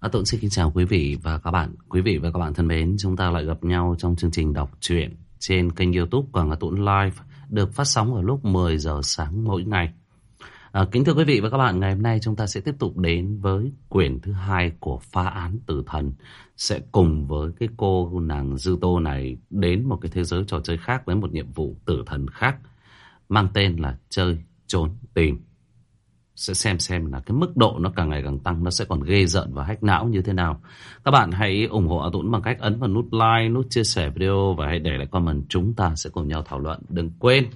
À, Tuấn xin kính chào quý vị và các bạn. Quý vị và các bạn thân mến, chúng ta lại gặp nhau trong chương trình đọc truyện trên kênh youtube của Ngà Tuấn Live được phát sóng ở lúc 10 giờ sáng mỗi ngày. À, kính thưa quý vị và các bạn, ngày hôm nay chúng ta sẽ tiếp tục đến với quyển thứ hai của phá án tử thần. Sẽ cùng với cái cô nàng Dư Tô này đến một cái thế giới trò chơi khác với một nhiệm vụ tử thần khác mang tên là chơi, trốn, tìm sẽ xem xem là cái mức độ nó càng ngày càng tăng nó sẽ còn ghê giận và hách não như thế nào. Các bạn hãy ủng hộ A Tuấn bằng cách ấn vào nút like nút chia sẻ video và hãy để lại comment. Chúng ta sẽ cùng nhau thảo luận. Đừng quên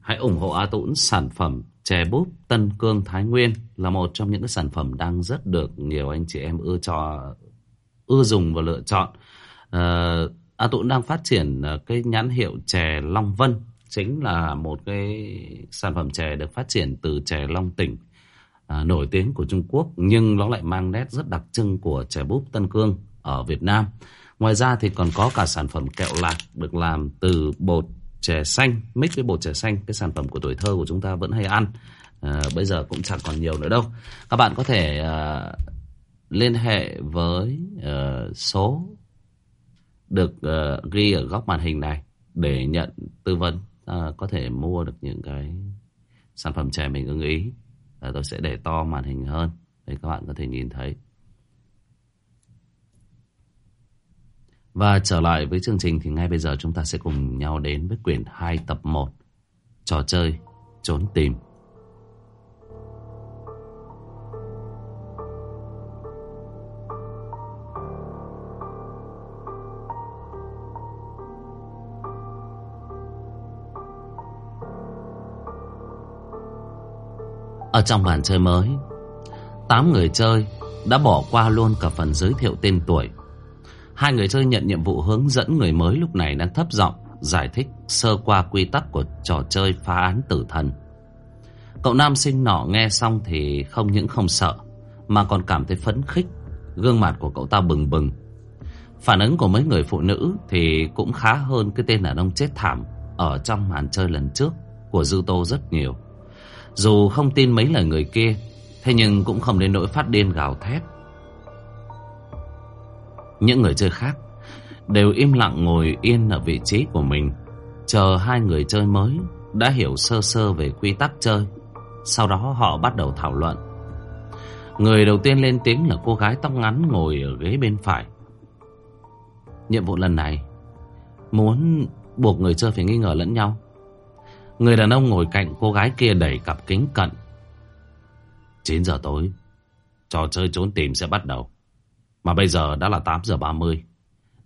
hãy ủng hộ A Tuấn. Sản phẩm chè búp Tân Cương Thái Nguyên là một trong những cái sản phẩm đang rất được nhiều anh chị em ưa cho ưa dùng và lựa chọn. À, A Tuấn đang phát triển ờ, cái nhãn hiệu chè Long Vân chính là một cái sản phẩm chè được phát triển từ chè Long Tỉnh à, nổi tiếng của Trung Quốc nhưng nó lại mang nét rất đặc trưng của chè búp Tân Cương ở Việt Nam. Ngoài ra thì còn có cả sản phẩm kẹo lạc được làm từ bột chè xanh mix với bột chè xanh cái sản phẩm của tuổi thơ của chúng ta vẫn hay ăn. À, bây giờ cũng chẳng còn nhiều nữa đâu. Các bạn có thể à, liên hệ với à, số được à, ghi ở góc màn hình này để nhận tư vấn à, có thể mua được những cái sản phẩm chè mình ưng ý à, tôi sẽ để to màn hình hơn để các bạn có thể nhìn thấy. Và trở lại với chương trình thì ngay bây giờ chúng ta sẽ cùng nhau đến với quyển 2 tập 1 trò chơi trốn tìm. Ở trong bàn chơi mới, Tám người chơi đã bỏ qua luôn cả phần giới thiệu tên tuổi. Hai người chơi nhận nhiệm vụ hướng dẫn người mới lúc này đang thấp giọng Giải thích sơ qua quy tắc của trò chơi phá án tử thần. Cậu nam sinh nọ nghe xong thì không những không sợ, Mà còn cảm thấy phấn khích. Gương mặt của cậu ta bừng bừng. Phản ứng của mấy người phụ nữ thì cũng khá hơn cái tên đàn ông chết thảm Ở trong màn chơi lần trước của Dư Tô rất nhiều dù không tin mấy lời người kia, Thế nhưng cũng không đến nỗi phát điên gào thét. Những người chơi khác Đều im lặng ngồi yên ở vị trí của mình, Chờ hai người chơi mới Đã hiểu sơ sơ về quy tắc chơi. Sau đó họ bắt đầu thảo luận. Người đầu tiên lên tiếng là cô gái tóc ngắn ngồi ở ghế bên phải. Nhiệm vụ lần này, Muốn buộc người chơi phải nghi ngờ lẫn nhau. Người đàn ông ngồi cạnh cô gái kia đẩy cặp kính cận. 9 giờ tối, Trò chơi trốn tìm sẽ bắt đầu. Mà bây giờ đã là 8 giờ 30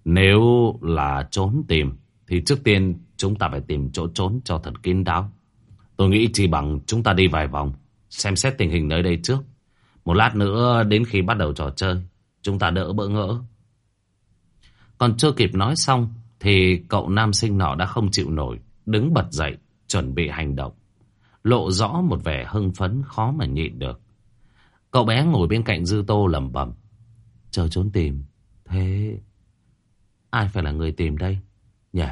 Nếu là trốn tìm, Thì trước tiên chúng ta phải tìm chỗ trốn cho thật kín đáo. Tôi nghĩ chỉ bằng chúng ta đi vài vòng, Xem xét tình hình nơi đây trước. Một lát nữa đến khi bắt đầu trò chơi, Chúng ta đỡ bỡ ngỡ. Còn chưa kịp nói xong, Thì cậu nam sinh nọ đã không chịu nổi, Đứng bật dậy chuẩn bị hành động. Lộ rõ một vẻ hưng phấn khó mà nhịn được. Cậu bé ngồi bên cạnh Dư Tô lẩm bẩm, chờ trốn tìm. Thế ai phải là người tìm đây? Nhỉ?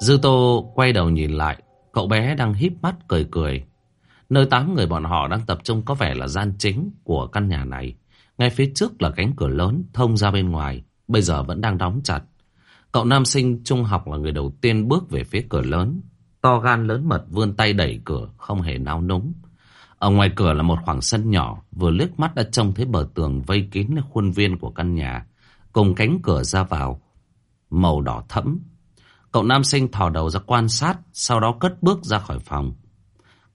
Dư Tô quay đầu nhìn lại, cậu bé đang híp mắt cười cười. Nơi tám người bọn họ đang tập trung có vẻ là gian chính của căn nhà này. Ngay phía trước là cánh cửa lớn thông ra bên ngoài, bây giờ vẫn đang đóng chặt. Cậu nam sinh trung học là người đầu tiên bước về phía cửa lớn. To gan lớn mật vươn tay đẩy cửa, không hề náo núng. Ở ngoài cửa là một khoảng sân nhỏ, vừa liếc mắt đã trông thấy bờ tường vây kín khuôn viên của căn nhà, cùng cánh cửa ra vào, màu đỏ thẫm. Cậu nam sinh thò đầu ra quan sát, sau đó cất bước ra khỏi phòng.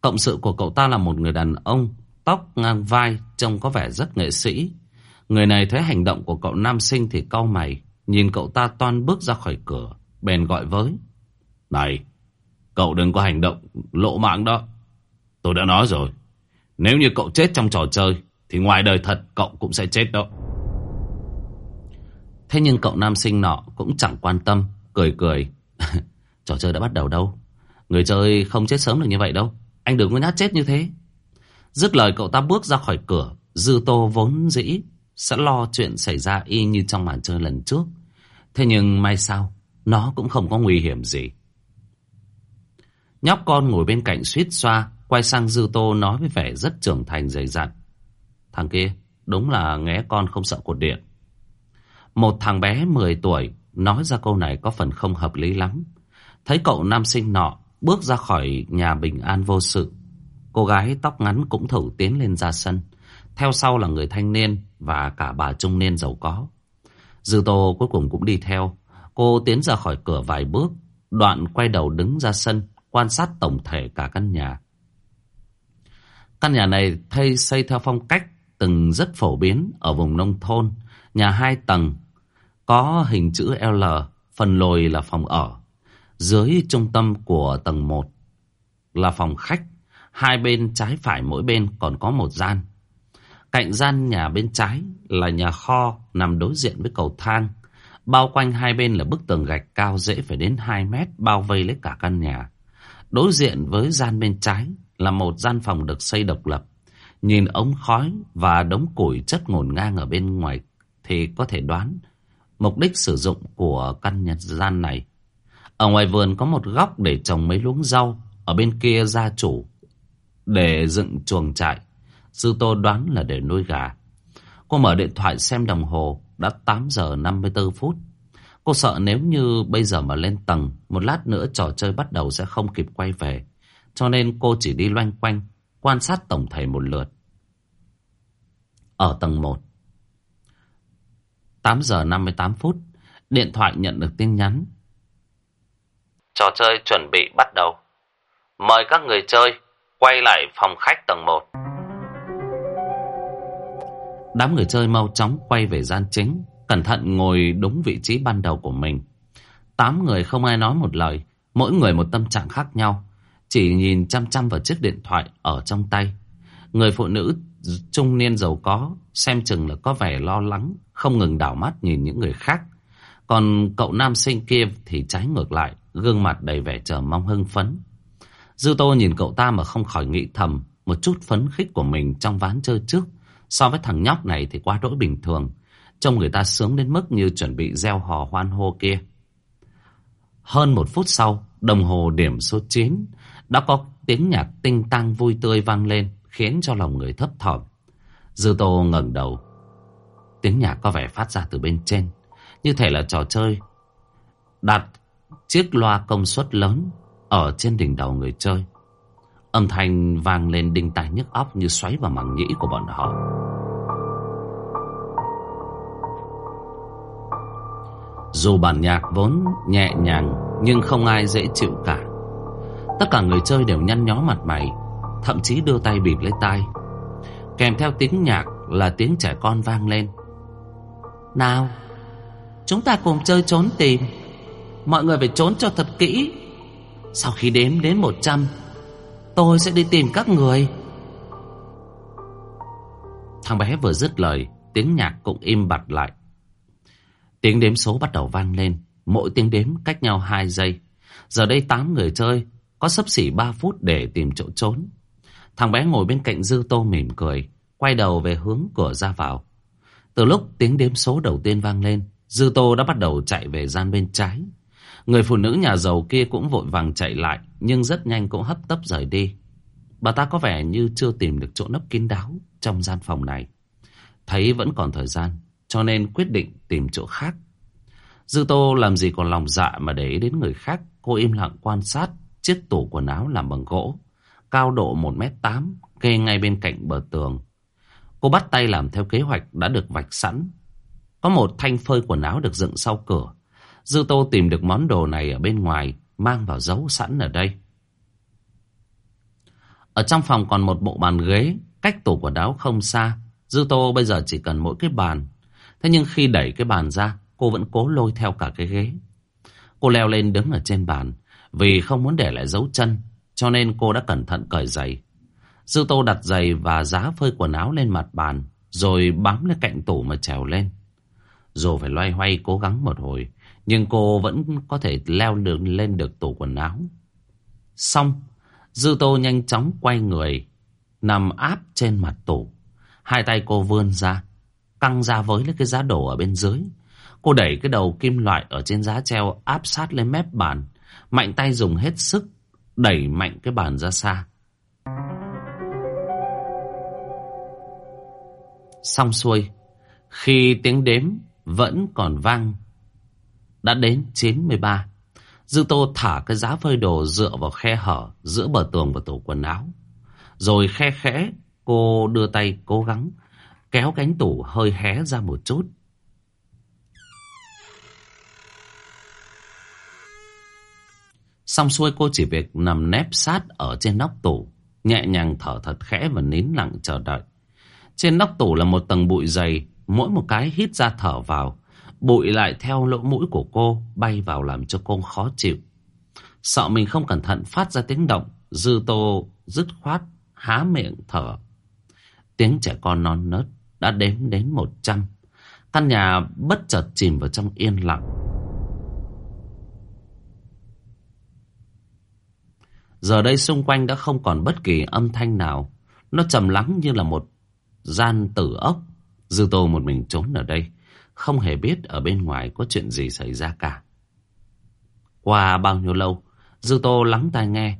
Cộng sự của cậu ta là một người đàn ông, tóc ngang vai, trông có vẻ rất nghệ sĩ. Người này thấy hành động của cậu nam sinh thì cau mày, Nhìn cậu ta toan bước ra khỏi cửa, Bèn gọi với. Này, Cậu đừng có hành động lộ mạng đó. Tôi đã nói rồi, Nếu như cậu chết trong trò chơi, Thì ngoài đời thật cậu cũng sẽ chết đó. Thế nhưng cậu nam sinh nọ Cũng chẳng quan tâm, Cười cười. Trò chơi đã bắt đầu đâu. Người chơi không chết sớm được như vậy đâu. Anh đừng có nhát chết như thế. Dứt lời cậu ta bước ra khỏi cửa, Dư tô vốn dĩ sẽ lo chuyện xảy ra y như trong màn chơi lần trước. Thế nhưng may sao, nó cũng không có nguy hiểm gì. Nhóc con ngồi bên cạnh suýt xoa, Quay sang Dư Tô nói với vẻ rất trưởng thành dày dặn. Thằng kia đúng là nghe con không sợ cột điện. Một thằng bé 10 tuổi nói ra câu này có phần không hợp lý lắm. Thấy cậu nam sinh nọ bước ra khỏi nhà bình an vô sự. Cô gái tóc ngắn cũng thử tiến lên ra sân. Theo sau là người thanh niên và cả bà trung niên giàu có. Dư Tô cuối cùng cũng đi theo. Cô tiến ra khỏi cửa vài bước, đoạn quay đầu đứng ra sân, quan sát tổng thể cả căn nhà. Căn nhà này thay xây theo phong cách từng rất phổ biến ở vùng nông thôn. Nhà hai tầng, có hình chữ L, phần lồi là phòng ở. Dưới trung tâm của tầng 1 là phòng khách. Hai bên trái phải mỗi bên còn có một gian. Cạnh gian nhà bên trái là nhà kho nằm đối diện với cầu thang. Bao quanh hai bên là bức tường gạch cao dễ phải đến 2 mét bao vây lấy cả căn nhà. Đối diện với gian bên trái là một gian phòng được xây độc lập. Nhìn ống khói và đống củi chất ngổn ngang ở bên ngoài thì có thể đoán mục đích sử dụng của căn nhà gian này. Ở ngoài vườn có một góc để trồng mấy luống rau, ở bên kia gia chủ để dựng chuồng trại. Sư Tô đoán là để nuôi gà. Cô mở điện thoại xem đồng hồ, đã 8 giờ 54 phút. Cô sợ nếu như bây giờ mà lên tầng, một lát nữa trò chơi bắt đầu sẽ không kịp quay về. Cho nên cô chỉ đi loanh quanh, quan sát tổng thể một lượt. Ở tầng 1, 8 giờ 58 phút, điện thoại nhận được tin nhắn. Trò chơi chuẩn bị bắt đầu. Mời các người chơi quay lại phòng khách tầng 1. Đám người chơi mau chóng quay về gian chính, cẩn thận ngồi đúng vị trí ban đầu của mình. Tám người không ai nói một lời, mỗi người một tâm trạng khác nhau, chỉ nhìn chăm chăm vào chiếc điện thoại ở trong tay. Người phụ nữ trung niên giàu có, xem chừng là có vẻ lo lắng, không ngừng đảo mắt nhìn những người khác. Còn cậu nam sinh kia thì trái ngược lại, gương mặt đầy vẻ chờ mong hưng phấn. Dư Tô nhìn cậu ta mà không khỏi nghĩ thầm một chút phấn khích của mình trong ván chơi trước. So với thằng nhóc này thì quá đỗi bình thường. Trông người ta sướng đến mức như chuẩn bị gieo hò hoan hô kia. Hơn một phút sau, đồng hồ điểm số 9 đã có tiếng nhạc tinh tăng vui tươi vang lên khiến cho lòng người thấp thỏm. Dư Tô ngẩng đầu. Tiếng nhạc có vẻ phát ra từ bên trên, như thể là trò chơi. Đặt chiếc loa công suất lớn ở trên đỉnh đầu người chơi. Âm thanh vang lên đinh tai nhức óc như xoáy vào màng nhĩ của bọn họ. Dù bản nhạc vốn nhẹ nhàng nhưng không ai dễ chịu cả. Tất cả người chơi đều nhăn nhó mặt mày, thậm chí đưa tay bịt lấy tai. Kèm theo tiếng nhạc là tiếng trẻ con vang lên. Nào, chúng ta cùng chơi trốn tìm. Mọi người phải trốn cho thật kỹ. Sau khi đếm đến 100, tôi sẽ đi tìm các người. Thằng bé vừa dứt lời, tiếng nhạc cũng im bặt lại. Tiếng đếm số bắt đầu vang lên, mỗi tiếng đếm cách nhau 2 giây. Giờ đây 8 người chơi, có sấp xỉ 3 phút để tìm chỗ trốn. Thằng bé ngồi bên cạnh Dư Tô mỉm cười, quay đầu về hướng cửa ra vào. Từ lúc tiếng đếm số đầu tiên vang lên, Dư Tô đã bắt đầu chạy về gian bên trái. Người phụ nữ nhà giàu kia cũng vội vàng chạy lại, nhưng rất nhanh cũng hấp tấp rời đi. Bà ta có vẻ như chưa tìm được chỗ nấp kín đáo trong gian phòng này. Thấy vẫn còn thời gian, cho nên quyết định tìm chỗ khác. Dư Tô làm gì còn lòng dạ mà để ý đến người khác, cô im lặng quan sát chiếc tủ quần áo làm bằng gỗ, cao độ 1m8, kê ngay bên cạnh bờ tường. Cô bắt tay làm theo kế hoạch đã được vạch sẵn. Có một thanh phơi quần áo được dựng sau cửa. Dư Tô tìm được món đồ này ở bên ngoài, mang vào giấu sẵn ở đây. Ở trong phòng còn một bộ bàn ghế, cách tủ quần áo không xa. Dư Tô bây giờ chỉ cần mỗi cái bàn. Thế nhưng khi đẩy cái bàn ra, cô vẫn cố lôi theo cả cái ghế. Cô leo lên đứng ở trên bàn, vì không muốn để lại dấu chân, cho nên cô đã cẩn thận cởi giày. Dư Tô đặt giày và giá phơi quần áo lên mặt bàn, rồi bám lên cạnh tủ mà trèo lên. Dù phải loay hoay cố gắng một hồi, nhưng cô vẫn có thể leo được lên được tủ quần áo Xong Dư tô nhanh chóng quay người Nằm áp trên mặt tủ Hai tay cô vươn ra Căng ra với lấy cái giá đổ ở bên dưới Cô đẩy cái đầu kim loại ở trên giá treo áp sát lên mép bàn. Mạnh tay dùng hết sức, đẩy mạnh cái bàn ra xa. Xong xuôi, khi tiếng đếm vẫn còn vang đã đến 93. Dư Tô thả cái giá phơi đồ dựa vào khe hở giữa bờ tường và tủ quần áo. Rồi khe khẽ, cô đưa tay cố gắng kéo cánh tủ hơi hé ra một chút. Xong xuôi cô chỉ việc nằm nép sát ở trên nóc tủ, nhẹ nhàng thở thật khẽ và nín lặng chờ đợi. Trên nóc tủ là một tầng bụi dày, mỗi một cái hít ra thở vào, bụi lại theo lỗ mũi của cô bay vào làm cho cô khó chịu. Sợ mình không cẩn thận phát ra tiếng động, dư tô dứt khoát, há miệng thở. Tiếng trẻ con non nớt đã đếm đến một trăm. Căn nhà bất chợt chìm vào trong yên lặng. Giờ đây xung quanh đã không còn bất kỳ âm thanh nào. Nó trầm lắng như là một gian tử ốc. Dư Tô một mình trốn ở đây. Không hề biết ở bên ngoài có chuyện gì xảy ra cả. Qua bao nhiêu lâu, Dư Tô lắng tai nghe.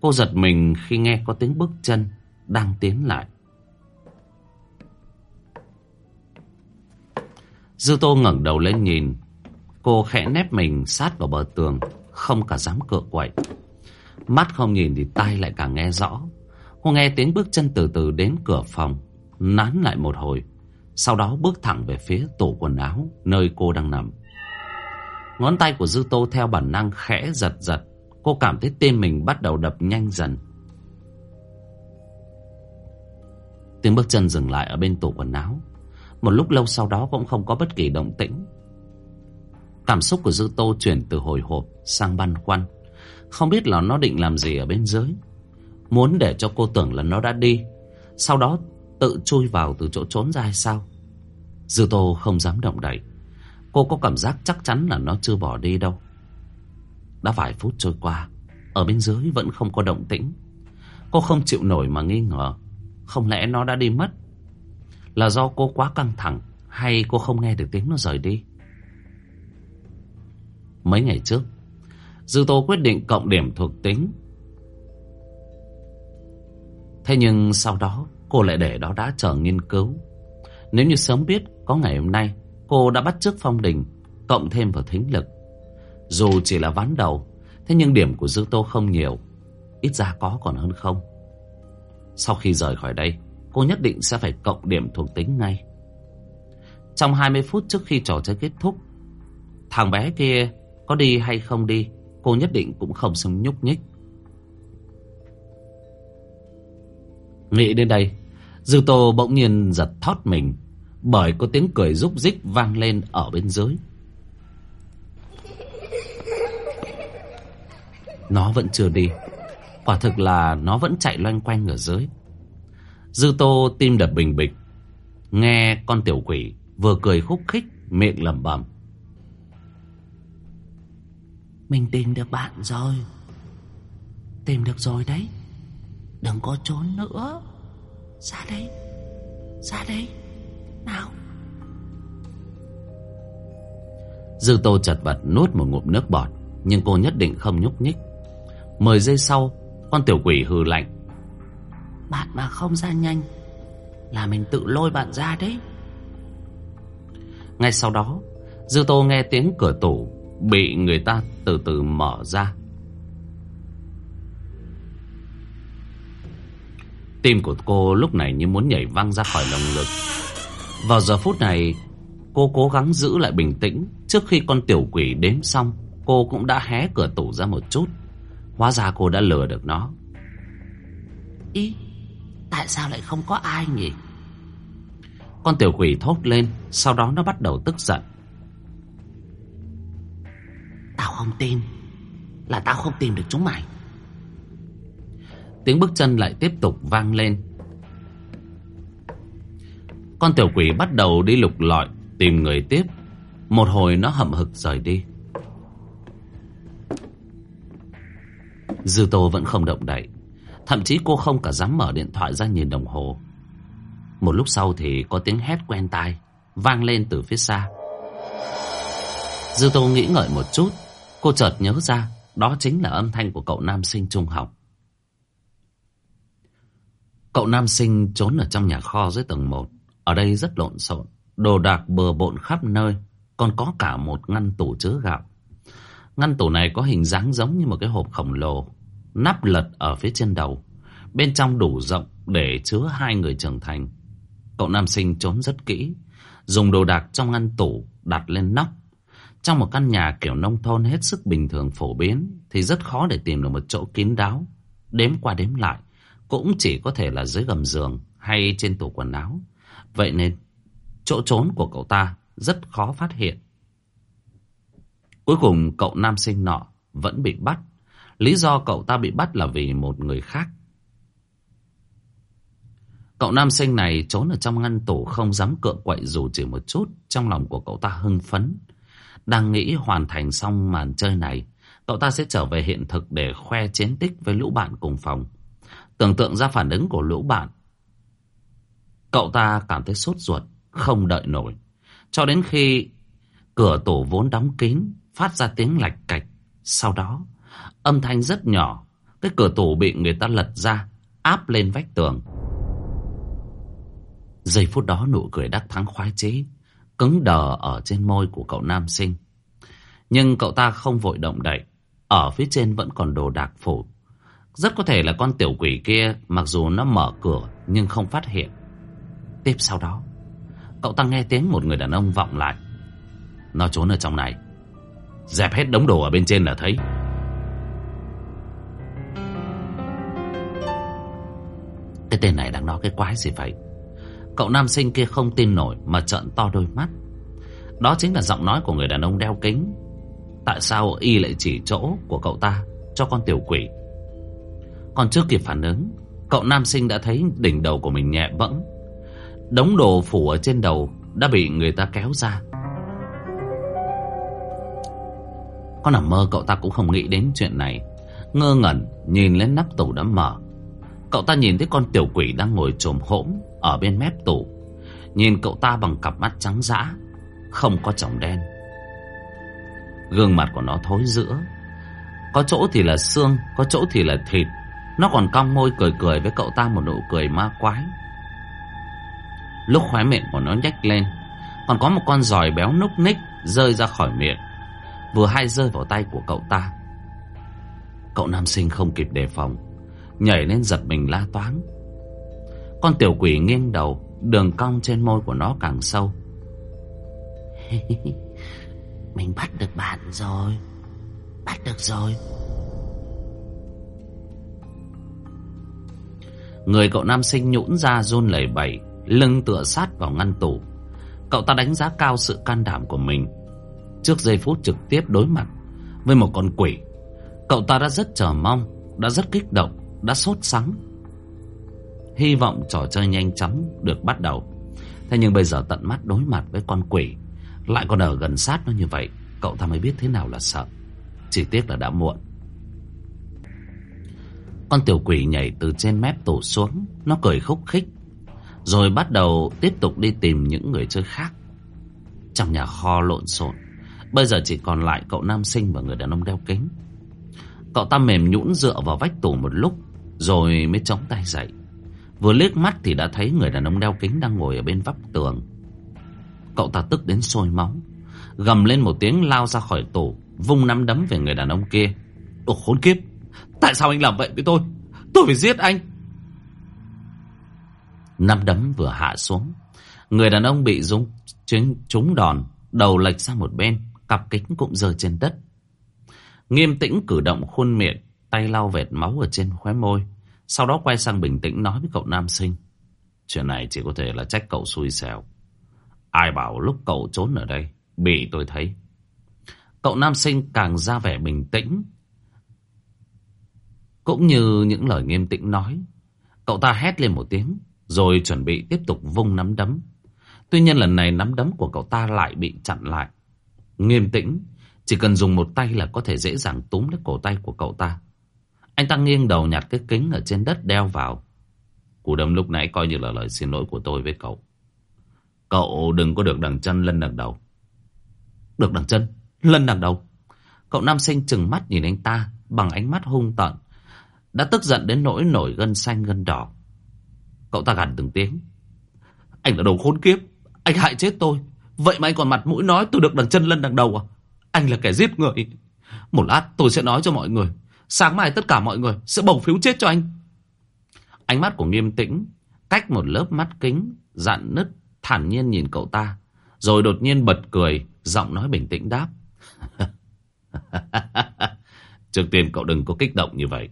Cô giật mình khi nghe có tiếng bước chân đang tiến lại. Dư Tô ngẩng đầu lên nhìn. Cô khẽ nép mình sát vào bờ tường, không cả dám cựa quậy. Mắt không nhìn thì tai lại càng nghe rõ. Cô nghe tiếng bước chân từ từ đến cửa phòng, nán lại một hồi. Sau đó bước thẳng về phía tủ quần áo, nơi cô đang nằm. Ngón tay của Dư Tô theo bản năng khẽ giật giật. Cô cảm thấy tim mình bắt đầu đập nhanh dần. Tiếng bước chân dừng lại ở bên tủ quần áo. Một lúc lâu sau đó cũng không có bất kỳ động tĩnh. Cảm xúc của Dư Tô chuyển từ hồi hộp sang băn khoăn. Không biết là nó định làm gì ở bên dưới. Muốn để cho cô tưởng là nó đã đi. Sau đó tự chui vào từ chỗ trốn ra hay sao? Dư Tô không dám động đậy. Cô có cảm giác chắc chắn là nó chưa bỏ đi đâu. Đã vài phút trôi qua, ở bên dưới vẫn không có động tĩnh. Cô không chịu nổi mà nghi ngờ. Không lẽ nó đã đi mất? Là do cô quá căng thẳng hay cô không nghe được tiếng nó rời đi? Mấy ngày trước, Dư Tô quyết định cộng điểm thuộc tính. Thế nhưng sau đó cô lại để đó đã chờ nghiên cứu. Nếu như sớm biết có ngày hôm nay cô đã bắt chước phong đình cộng thêm vào thính lực. Dù chỉ là ván đầu, thế nhưng điểm của Dư Tô không nhiều. Ít ra có còn hơn không. Sau khi rời khỏi đây, cô nhất định sẽ phải cộng điểm thuộc tính ngay. Trong 20 phút trước khi trò chơi kết thúc, thằng bé kia có đi hay không đi, cô nhất định cũng không xứng nhúc nhích. Nghĩ đến đây, Dư Tô bỗng nhiên giật thót mình bởi có tiếng cười rúc rích vang lên ở bên dưới. Nó vẫn chưa đi. Quả thực là nó vẫn chạy loanh quanh ở dưới. Dư Tô tim đập bình bịch. Nghe con tiểu quỷ vừa cười khúc khích, miệng lẩm bẩm. Mình tìm được bạn rồi. Tìm được rồi đấy. Đừng có trốn nữa. Ra đây. Ra đây. Nào. Dư Tô chật vật nuốt một ngụm nước bọt, nhưng cô nhất định không nhúc nhích. Mười giây sau, con tiểu quỷ hừ lạnh. Bạn mà không ra nhanh, là mình tự lôi bạn ra đấy. Ngay sau đó, Dư Tô nghe tiếng cửa tủ bị người ta từ từ mở ra. Tim của cô lúc này như muốn nhảy văng ra khỏi lồng ngực. Vào giờ phút này, cô cố gắng giữ lại bình tĩnh. Trước khi con tiểu quỷ đếm xong, cô cũng đã hé cửa tủ ra một chút. Hóa ra cô đã lừa được nó. Ý, tại sao lại không có ai nhỉ? Con tiểu quỷ thốt lên, sau đó nó bắt đầu tức giận. Tao không tin, là tao không tìm được chúng mày. Tiếng bước chân lại tiếp tục vang lên. Con tiểu quỷ bắt đầu đi lục lọi, tìm người tiếp. Một hồi nó hậm hực rời đi. Dư Tô vẫn không động đậy. Thậm chí cô không cả dám mở điện thoại ra nhìn đồng hồ. Một lúc sau thì có tiếng hét quen tai, vang lên từ phía xa. Dư Tô nghĩ ngợi một chút, cô chợt nhớ ra đó chính là âm thanh của cậu nam sinh trung học. Cậu nam sinh trốn ở trong nhà kho dưới tầng 1, Ở đây rất lộn xộn, đồ đạc bừa bộn khắp nơi, còn có cả một ngăn tủ chứa gạo. Ngăn tủ này có hình dáng giống như một cái hộp khổng lồ, nắp lật ở phía trên đầu. Bên trong đủ rộng để chứa hai người trưởng thành. Cậu nam sinh trốn rất kỹ, dùng đồ đạc trong ngăn tủ đặt lên nóc. Trong một căn nhà kiểu nông thôn hết sức bình thường phổ biến thì rất khó để tìm được một chỗ kín đáo. Đếm qua đếm lại, cũng chỉ có thể là dưới gầm giường hay trên tủ quần áo. Vậy nên, chỗ trốn của cậu ta rất khó phát hiện. Cuối cùng cậu nam sinh nọ vẫn bị bắt. Lý do cậu ta bị bắt là vì một người khác. Cậu nam sinh này trốn ở trong ngăn tủ không dám cựa quậy dù chỉ một chút. Trong lòng của cậu ta hưng phấn. Đang nghĩ hoàn thành xong màn chơi này. Cậu ta sẽ trở về hiện thực để khoe chiến tích với lũ bạn cùng phòng. Tưởng tượng ra phản ứng của lũ bạn. Cậu ta cảm thấy sốt ruột, không đợi nổi. Cho đến khi cửa tủ vốn đóng kín, phát ra tiếng lạch cạch. Sau đó, âm thanh rất nhỏ, cái cửa tủ bị người ta lật ra, áp lên vách tường. Giây phút đó nụ cười đắc thắng khoái chế, cứng đờ ở trên môi của cậu nam sinh. Nhưng cậu ta không vội động đậy, ở phía trên vẫn còn đồ đạc phủ. Rất có thể là con tiểu quỷ kia mặc dù nó mở cửa nhưng không phát hiện. Tiếp sau đó, cậu ta nghe tiếng một người đàn ông vọng lại. Nó trốn ở trong này. Dẹp hết đống đồ ở bên trên là thấy. Cái tên này đang nói cái quái gì vậy? Cậu nam sinh kia không tin nổi mà trợn to đôi mắt. Đó chính là giọng nói của người đàn ông đeo kính. Tại sao y lại chỉ chỗ của cậu ta cho con tiểu quỷ? Còn chưa kịp phản ứng, cậu nam sinh đã thấy đỉnh đầu của mình nhẹ bẫng. Đống đồ phủ ở trên đầu đã bị người ta kéo ra. Có nằm mơ cậu ta cũng không nghĩ đến chuyện này. Ngơ ngẩn nhìn lên nắp tủ đã mở. Cậu ta nhìn thấy con tiểu quỷ đang ngồi trồm hỗn ở bên mép tủ. Nhìn cậu ta bằng cặp mắt trắng dã, không có tròng đen. Gương mặt của nó thối giữa. Có chỗ thì là xương, có chỗ thì là thịt. Nó còn cong môi cười cười với cậu ta một nụ cười ma quái. Lúc khóe miệng của nó nhếch lên, còn có một con giòi béo núc ních rơi ra khỏi miệng. Vừa hay rơi vào tay của cậu ta. Cậu nam sinh không kịp đề phòng, nhảy lên giật mình la toáng. Con tiểu quỷ nghiêng đầu, đường cong trên môi của nó càng sâu. Mình bắt được bạn rồi, bắt được rồi. Người cậu nam sinh nhũn ra run lẩy bẩy, lưng tựa sát vào ngăn tủ. Cậu ta đánh giá cao sự can đảm của mình. Trước giây phút trực tiếp đối mặt với một con quỷ, cậu ta đã rất chờ mong, đã rất kích động, đã sốt sắng. Hy vọng trò chơi nhanh chóng được bắt đầu. Thế nhưng bây giờ tận mắt đối mặt với con quỷ, lại còn ở gần sát nó như vậy, cậu ta mới biết thế nào là sợ. Chỉ tiếc là đã muộn. Con tiểu quỷ nhảy từ trên mép tổ xuống, Nó cười khúc khích, Rồi bắt đầu tiếp tục đi tìm những người chơi khác. Trong nhà kho lộn xộn, Bây giờ chỉ còn lại cậu nam sinh và người đàn ông đeo kính. Cậu ta mềm nhũn dựa vào vách tủ một lúc, Rồi mới chống tay dậy. Vừa liếc mắt thì đã thấy người đàn ông đeo kính đang ngồi ở bên vách tường. Cậu ta tức đến sôi máu, Gầm lên một tiếng lao ra khỏi tủ, Vung nắm đấm về người đàn ông kia. Đồ khốn kiếp! Tại sao anh làm vậy với tôi? Tôi phải giết anh. Năm đấm vừa hạ xuống, Người đàn ông bị dũng trúng đòn, Đầu lệch sang một bên, Cặp kính cũng rơi trên đất. Nghiêm tĩnh cử động khuôn miệng, Tay lau vệt máu ở trên khóe môi, Sau đó quay sang bình tĩnh nói với cậu nam sinh. Chuyện này chỉ có thể là trách cậu xui xẻo. Ai bảo lúc cậu trốn ở đây, Bị tôi thấy. Cậu nam sinh càng ra vẻ bình tĩnh cũng như những lời nghiêm tĩnh nói, Cậu ta hét lên một tiếng, Rồi chuẩn bị tiếp tục vung nắm đấm. Tuy nhiên lần này nắm đấm của cậu ta lại bị chặn lại. Nghiêm tĩnh, Chỉ cần dùng một tay là có thể dễ dàng túm lấy cổ tay của cậu ta. Anh ta nghiêng đầu nhặt cái kính ở trên đất đeo vào. Cú đấm lúc nãy coi như là lời xin lỗi của tôi với cậu. Cậu đừng có được đằng chân lân đằng đầu. Được đằng chân Lân đằng đầu. Cậu nam sinh chừng mắt nhìn anh ta Bằng ánh mắt hung tợn đã tức giận đến nỗi nổi gân xanh gân đỏ. Cậu ta gằn từng tiếng. Anh là đồ khốn kiếp. Anh hại chết tôi. Vậy mà anh còn mặt mũi nói tôi được đằng chân lân đằng đầu à? Anh là kẻ giết người. Một lát tôi sẽ nói cho mọi người. Sáng mai tất cả mọi người sẽ bầu phiếu chết cho anh. Ánh mắt của nghiêm tĩnh, cách một lớp mắt kính, dặn nứt, thản nhiên nhìn cậu ta. Rồi đột nhiên bật cười, giọng nói bình tĩnh đáp. Trước tiên cậu đừng có kích động như vậy.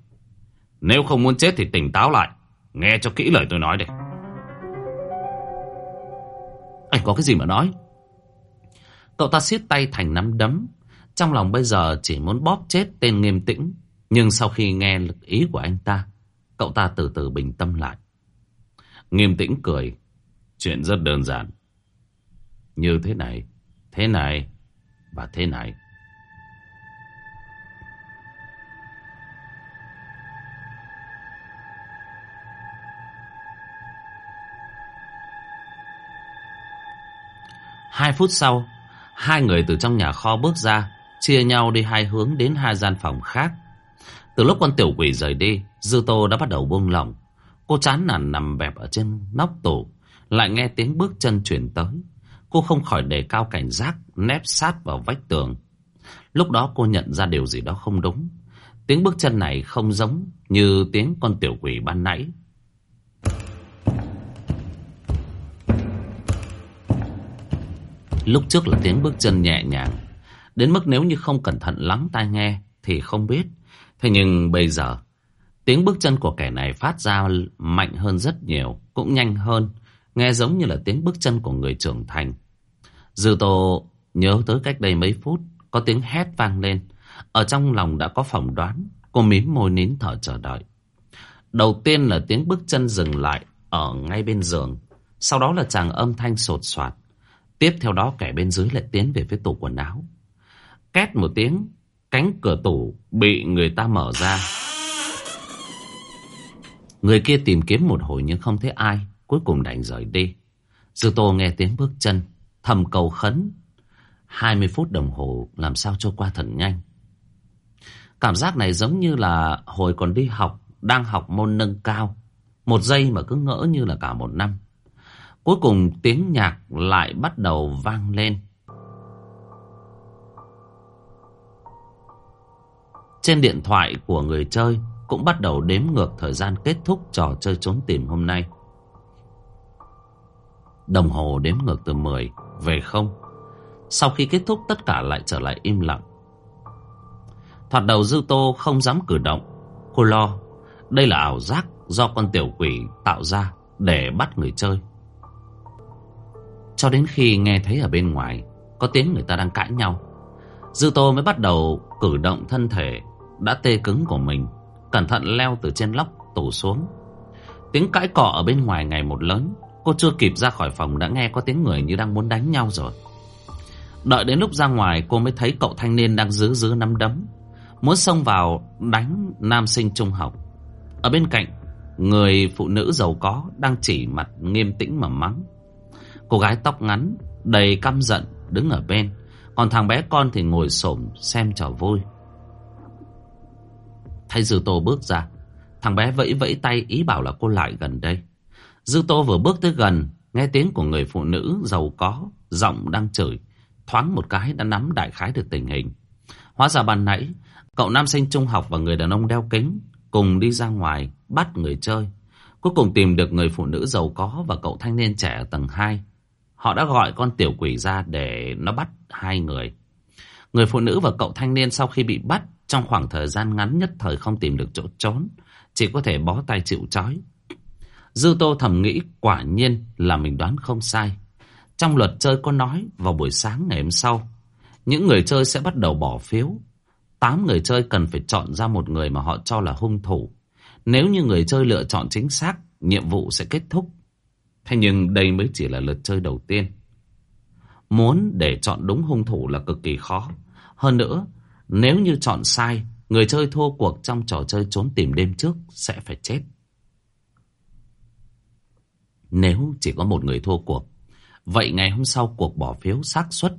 Nếu không muốn chết thì tỉnh táo lại. Nghe cho kỹ lời tôi nói đây. Anh có cái gì mà nói? Cậu ta siết tay thành nắm đấm. Trong lòng bây giờ chỉ muốn bóp chết tên nghiêm tĩnh. Nhưng sau khi nghe ý của anh ta, cậu ta từ từ bình tâm lại. Nghiêm tĩnh cười. Chuyện rất đơn giản. Như thế này, thế này và thế này. Hai phút sau, hai người từ trong nhà kho bước ra, chia nhau đi hai hướng đến hai gian phòng khác. Từ lúc con tiểu quỷ rời đi, Dư Tô đã bắt đầu buông lỏng. Cô chán nản nằm bẹp ở trên nóc tủ, lại nghe tiếng bước chân chuyển tới. Cô không khỏi đề cao cảnh giác, nép sát vào vách tường. Lúc đó cô nhận ra điều gì đó không đúng. Tiếng bước chân này không giống như tiếng con tiểu quỷ ban nãy. Lúc trước là tiếng bước chân nhẹ nhàng. Đến mức nếu như không cẩn thận lắng tai nghe thì không biết. Thế nhưng bây giờ, tiếng bước chân của kẻ này phát ra mạnh hơn rất nhiều, cũng nhanh hơn. Nghe giống như là tiếng bước chân của người trưởng thành. Dư Tô nhớ tới cách đây mấy phút, có tiếng hét vang lên. Ở trong lòng đã có phỏng đoán, cô mím môi nín thở chờ đợi. Đầu tiên là tiếng bước chân dừng lại ở ngay bên giường. Sau đó là chàng âm thanh sột soạt. Tiếp theo đó kẻ bên dưới lại tiến về phía tủ quần áo. Két một tiếng, cánh cửa tủ bị người ta mở ra. Người kia tìm kiếm một hồi nhưng không thấy ai, cuối cùng đành rời đi. Dư Tô nghe tiếng bước chân, thầm cầu khấn. 20 phút đồng hồ làm sao cho qua thật nhanh. Cảm giác này giống như là hồi còn đi học, đang học môn nâng cao. Một giây mà cứ ngỡ như là cả một năm. Cuối cùng tiếng nhạc lại bắt đầu vang lên. Trên điện thoại của người chơi cũng bắt đầu đếm ngược thời gian kết thúc trò chơi trốn tìm hôm nay. Đồng hồ đếm ngược từ 10 về không. Sau khi kết thúc tất cả lại trở lại im lặng. Thoạt đầu Dư Tô không dám cử động. Cô lo, đây là ảo giác do con tiểu quỷ tạo ra để bắt người chơi. Cho đến khi nghe thấy ở bên ngoài, Có tiếng người ta đang cãi nhau. Dư Tô mới bắt đầu cử động thân thể, Đã tê cứng của mình, Cẩn thận leo từ trên lóc tủ xuống. Tiếng cãi cọ ở bên ngoài ngày một lớn, Cô chưa kịp ra khỏi phòng Đã nghe có tiếng người như đang muốn đánh nhau rồi. Đợi đến lúc ra ngoài, Cô mới thấy cậu thanh niên đang giữ giữ nắm đấm, Muốn xông vào đánh nam sinh trung học. Ở bên cạnh, Người phụ nữ giàu có Đang chỉ mặt, nghiêm tĩnh mà mắng. Cô gái tóc ngắn, đầy căm giận, đứng ở bên. Còn thằng bé con thì ngồi xổm xem trò vui. Thấy Dư Tô bước ra, thằng bé vẫy vẫy tay ý bảo là cô lại gần đây. Dư Tô vừa bước tới gần, nghe tiếng của người phụ nữ giàu có, giọng đang chửi. Thoáng một cái đã nắm đại khái được tình hình. Hóa ra ban nãy, cậu nam sinh trung học và người đàn ông đeo kính cùng đi ra ngoài bắt người chơi. Cuối cùng tìm được người phụ nữ giàu có và cậu thanh niên trẻ ở tầng 2 Họ đã gọi con tiểu quỷ ra để nó bắt hai người. Người phụ nữ và cậu thanh niên sau khi bị bắt trong khoảng thời gian ngắn nhất thời không tìm được chỗ trốn. Chỉ có thể bó tay chịu trói. Dư Tô thầm nghĩ quả nhiên là mình đoán không sai. Trong luật chơi có nói vào buổi sáng ngày hôm sau, những người chơi sẽ bắt đầu bỏ phiếu. Tám người chơi cần phải chọn ra một người mà họ cho là hung thủ. Nếu như người chơi lựa chọn chính xác, nhiệm vụ sẽ kết thúc. Thế nhưng đây mới chỉ là lượt chơi đầu tiên. Muốn để chọn đúng hung thủ là cực kỳ khó. Hơn nữa, nếu như chọn sai, người chơi thua cuộc trong trò chơi trốn tìm đêm trước sẽ phải chết. Nếu chỉ có một người thua cuộc, vậy ngày hôm sau cuộc bỏ phiếu xác suất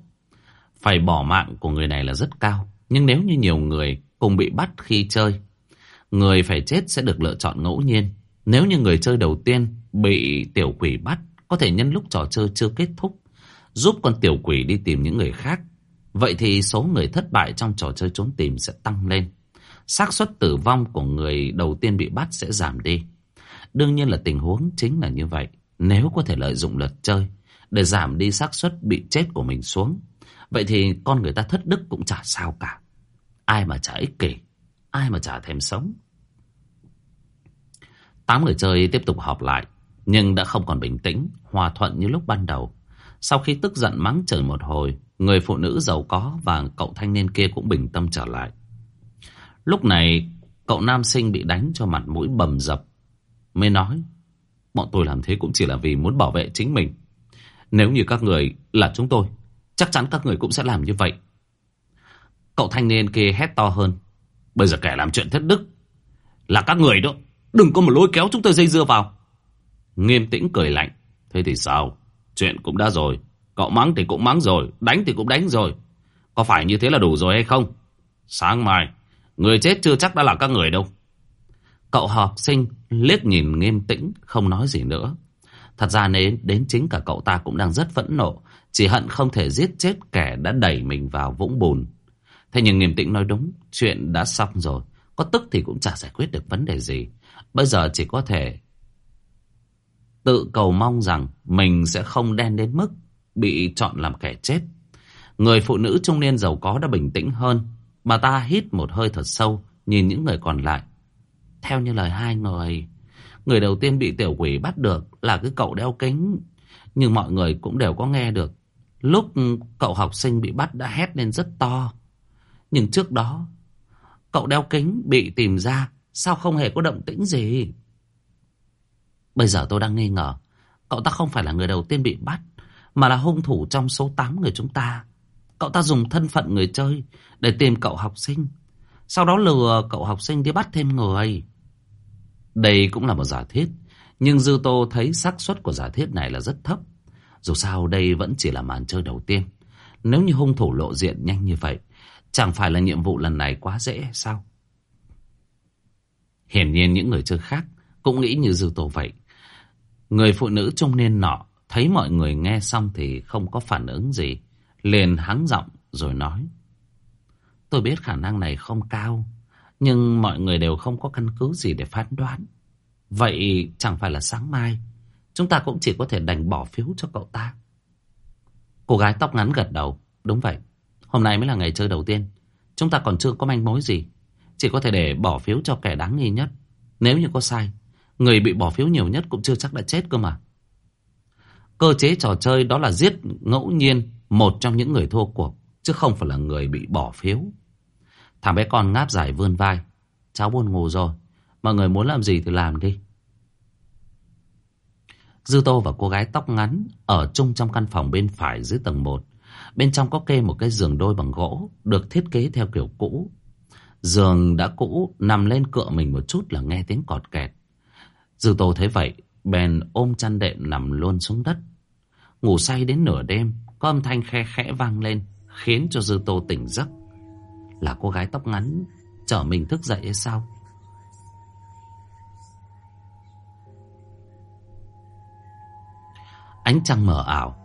phải bỏ mạng của người này là rất cao. Nhưng nếu như nhiều người cùng bị bắt khi chơi, người phải chết sẽ được lựa chọn ngẫu nhiên. Nếu như người chơi đầu tiên bị tiểu quỷ bắt, Có thể nhân lúc trò chơi chưa kết thúc, Giúp con tiểu quỷ đi tìm những người khác. Vậy thì số người thất bại trong trò chơi trốn tìm sẽ tăng lên. Xác suất tử vong của người đầu tiên bị bắt sẽ giảm đi. Đương nhiên là tình huống chính là như vậy. Nếu có thể lợi dụng luật chơi Để giảm đi xác suất bị chết của mình xuống, Vậy thì con người ta thất đức cũng chả sao cả. Ai mà chả ích kỷ, Ai mà chả thèm sống. Tám người chơi tiếp tục họp lại. Nhưng đã không còn bình tĩnh, Hòa thuận như lúc ban đầu. Sau khi tức giận mắng trời một hồi, Người phụ nữ giàu có và cậu thanh niên kia cũng bình tâm trở lại. Lúc này, cậu nam sinh bị đánh cho mặt mũi bầm dập, Mới nói, Bọn tôi làm thế cũng chỉ là vì muốn bảo vệ chính mình. Nếu như các người là chúng tôi, Chắc chắn các người cũng sẽ làm như vậy. Cậu thanh niên kia hét to hơn, Bây giờ kẻ làm chuyện thất đức Là các người đó. Đừng có một lối kéo chúng tôi dây dưa vào. Nghiêm tĩnh cười lạnh. Thế thì sao? Chuyện cũng đã rồi. Cậu mắng thì cũng mắng rồi Đánh thì cũng đánh rồi. Có phải như thế là đủ rồi hay không? Sáng mai Người chết chưa chắc đã là các người đâu. Cậu học sinh liếc nhìn nghiêm tĩnh Không nói gì nữa. Thật ra đến, đến chính cả cậu ta cũng đang rất phẫn nộ. Chỉ hận không thể giết chết kẻ đã đẩy mình vào vũng bùn. Thế nhưng nghiêm tĩnh nói đúng Chuyện đã xong rồi. Có tức thì cũng chả giải quyết được vấn đề gì. Bây giờ chỉ có thể Tự cầu mong rằng Mình sẽ không đen đến mức Bị chọn làm kẻ chết. Người phụ nữ trung niên giàu có đã bình tĩnh hơn. Bà ta hít một hơi thật sâu, Nhìn những người còn lại. Theo như lời hai người Người đầu tiên bị tiểu quỷ bắt được Là cái cậu đeo kính, Nhưng mọi người cũng đều có nghe được. Lúc cậu học sinh bị bắt đã hét lên rất to. Nhưng trước đó, Cậu đeo kính bị tìm ra, Sao không hề có động tĩnh gì? Bây giờ tôi đang nghi ngờ, Cậu ta không phải là người đầu tiên bị bắt, Mà là hung thủ trong số 8 người chúng ta. Cậu ta dùng thân phận người chơi Để tìm cậu học sinh. Sau đó lừa cậu học sinh đi bắt thêm người. Đây cũng là một giả thiết, Nhưng Dư Tô thấy xác suất của giả thiết này là rất thấp. Dù sao đây vẫn chỉ là màn chơi đầu tiên. Nếu như hung thủ lộ diện nhanh như vậy, Chẳng phải là nhiệm vụ lần này quá dễ sao? Hiển nhiên những người chơi khác Cũng nghĩ như Dư Tô vậy. Người phụ nữ trung niên nọ Thấy mọi người nghe xong thì không có phản ứng gì, Liền hắng giọng rồi nói. Tôi biết khả năng này không cao, Nhưng mọi người đều không có căn cứ gì để phán đoán. Vậy chẳng phải là sáng mai, Chúng ta cũng chỉ có thể đành bỏ phiếu cho cậu ta. Cô gái tóc ngắn gật đầu, Đúng vậy, Hôm nay mới là ngày chơi đầu tiên, Chúng ta còn chưa có manh mối gì, Chỉ có thể để bỏ phiếu cho kẻ đáng nghi nhất, Nếu như có sai Người bị bỏ phiếu nhiều nhất cũng chưa chắc đã chết cơ mà. Cơ chế trò chơi đó là giết ngẫu nhiên một trong những người thua cuộc, Chứ không phải là người bị bỏ phiếu. Thằng bé con ngáp dài vươn vai. Cháu buồn ngủ rồi. Mọi người muốn làm gì thì làm đi. Dư Tô và cô gái tóc ngắn Ở chung trong căn phòng bên phải dưới tầng 1 Bên trong có kê một cái giường đôi bằng gỗ, Được thiết kế theo kiểu cũ. Giường đã cũ, Nằm lên cựa mình một chút là nghe tiếng cọt kẹt. Dư Tô thấy vậy, Bèn ôm chăn đệm nằm luôn xuống đất. Ngủ say đến nửa đêm, Có âm thanh khe khẽ vang lên, Khiến cho Dư Tô tỉnh giấc. Là cô gái tóc ngắn, Chở mình thức dậy hay sao? Ánh trăng mờ ảo,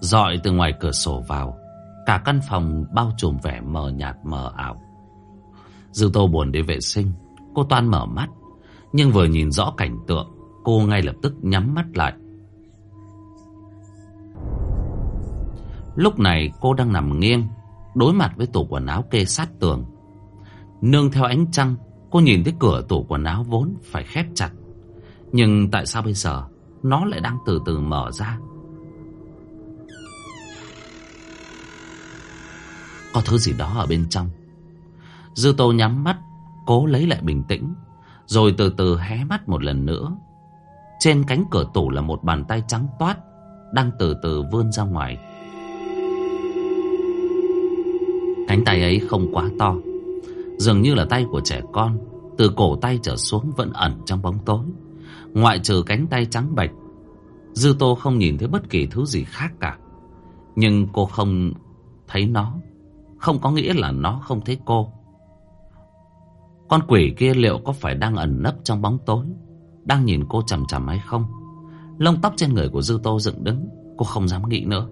dọi từ ngoài cửa sổ vào. Cả căn phòng bao trùm vẻ mờ nhạt mờ ảo. Dư Tô buồn đi vệ sinh, Cô toan mở mắt. Nhưng vừa nhìn rõ cảnh tượng, Cô ngay lập tức nhắm mắt lại. Lúc này cô đang nằm nghiêng, Đối mặt với tủ quần áo kê sát tường. Nương theo ánh trăng, Cô nhìn thấy cửa tủ quần áo vốn phải khép chặt. Nhưng tại sao bây giờ Nó lại đang từ từ mở ra? Có thứ gì đó ở bên trong. Dư tô nhắm mắt, Cố lấy lại bình tĩnh. Rồi từ từ hé mắt một lần nữa. Trên cánh cửa tủ là một bàn tay trắng toát, Đang từ từ vươn ra ngoài. Cánh tay ấy không quá to, Dường như là tay của trẻ con, Từ cổ tay trở xuống vẫn ẩn trong bóng tối. Ngoại trừ cánh tay trắng bạch, Dư tô không nhìn thấy bất kỳ thứ gì khác cả. Nhưng cô không thấy nó, Không có nghĩa là nó không thấy cô. Con quỷ kia liệu có phải đang ẩn nấp trong bóng tối? Đang nhìn cô chằm chằm hay không? Lông tóc trên người của Dư Tô dựng đứng, Cô không dám nghĩ nữa.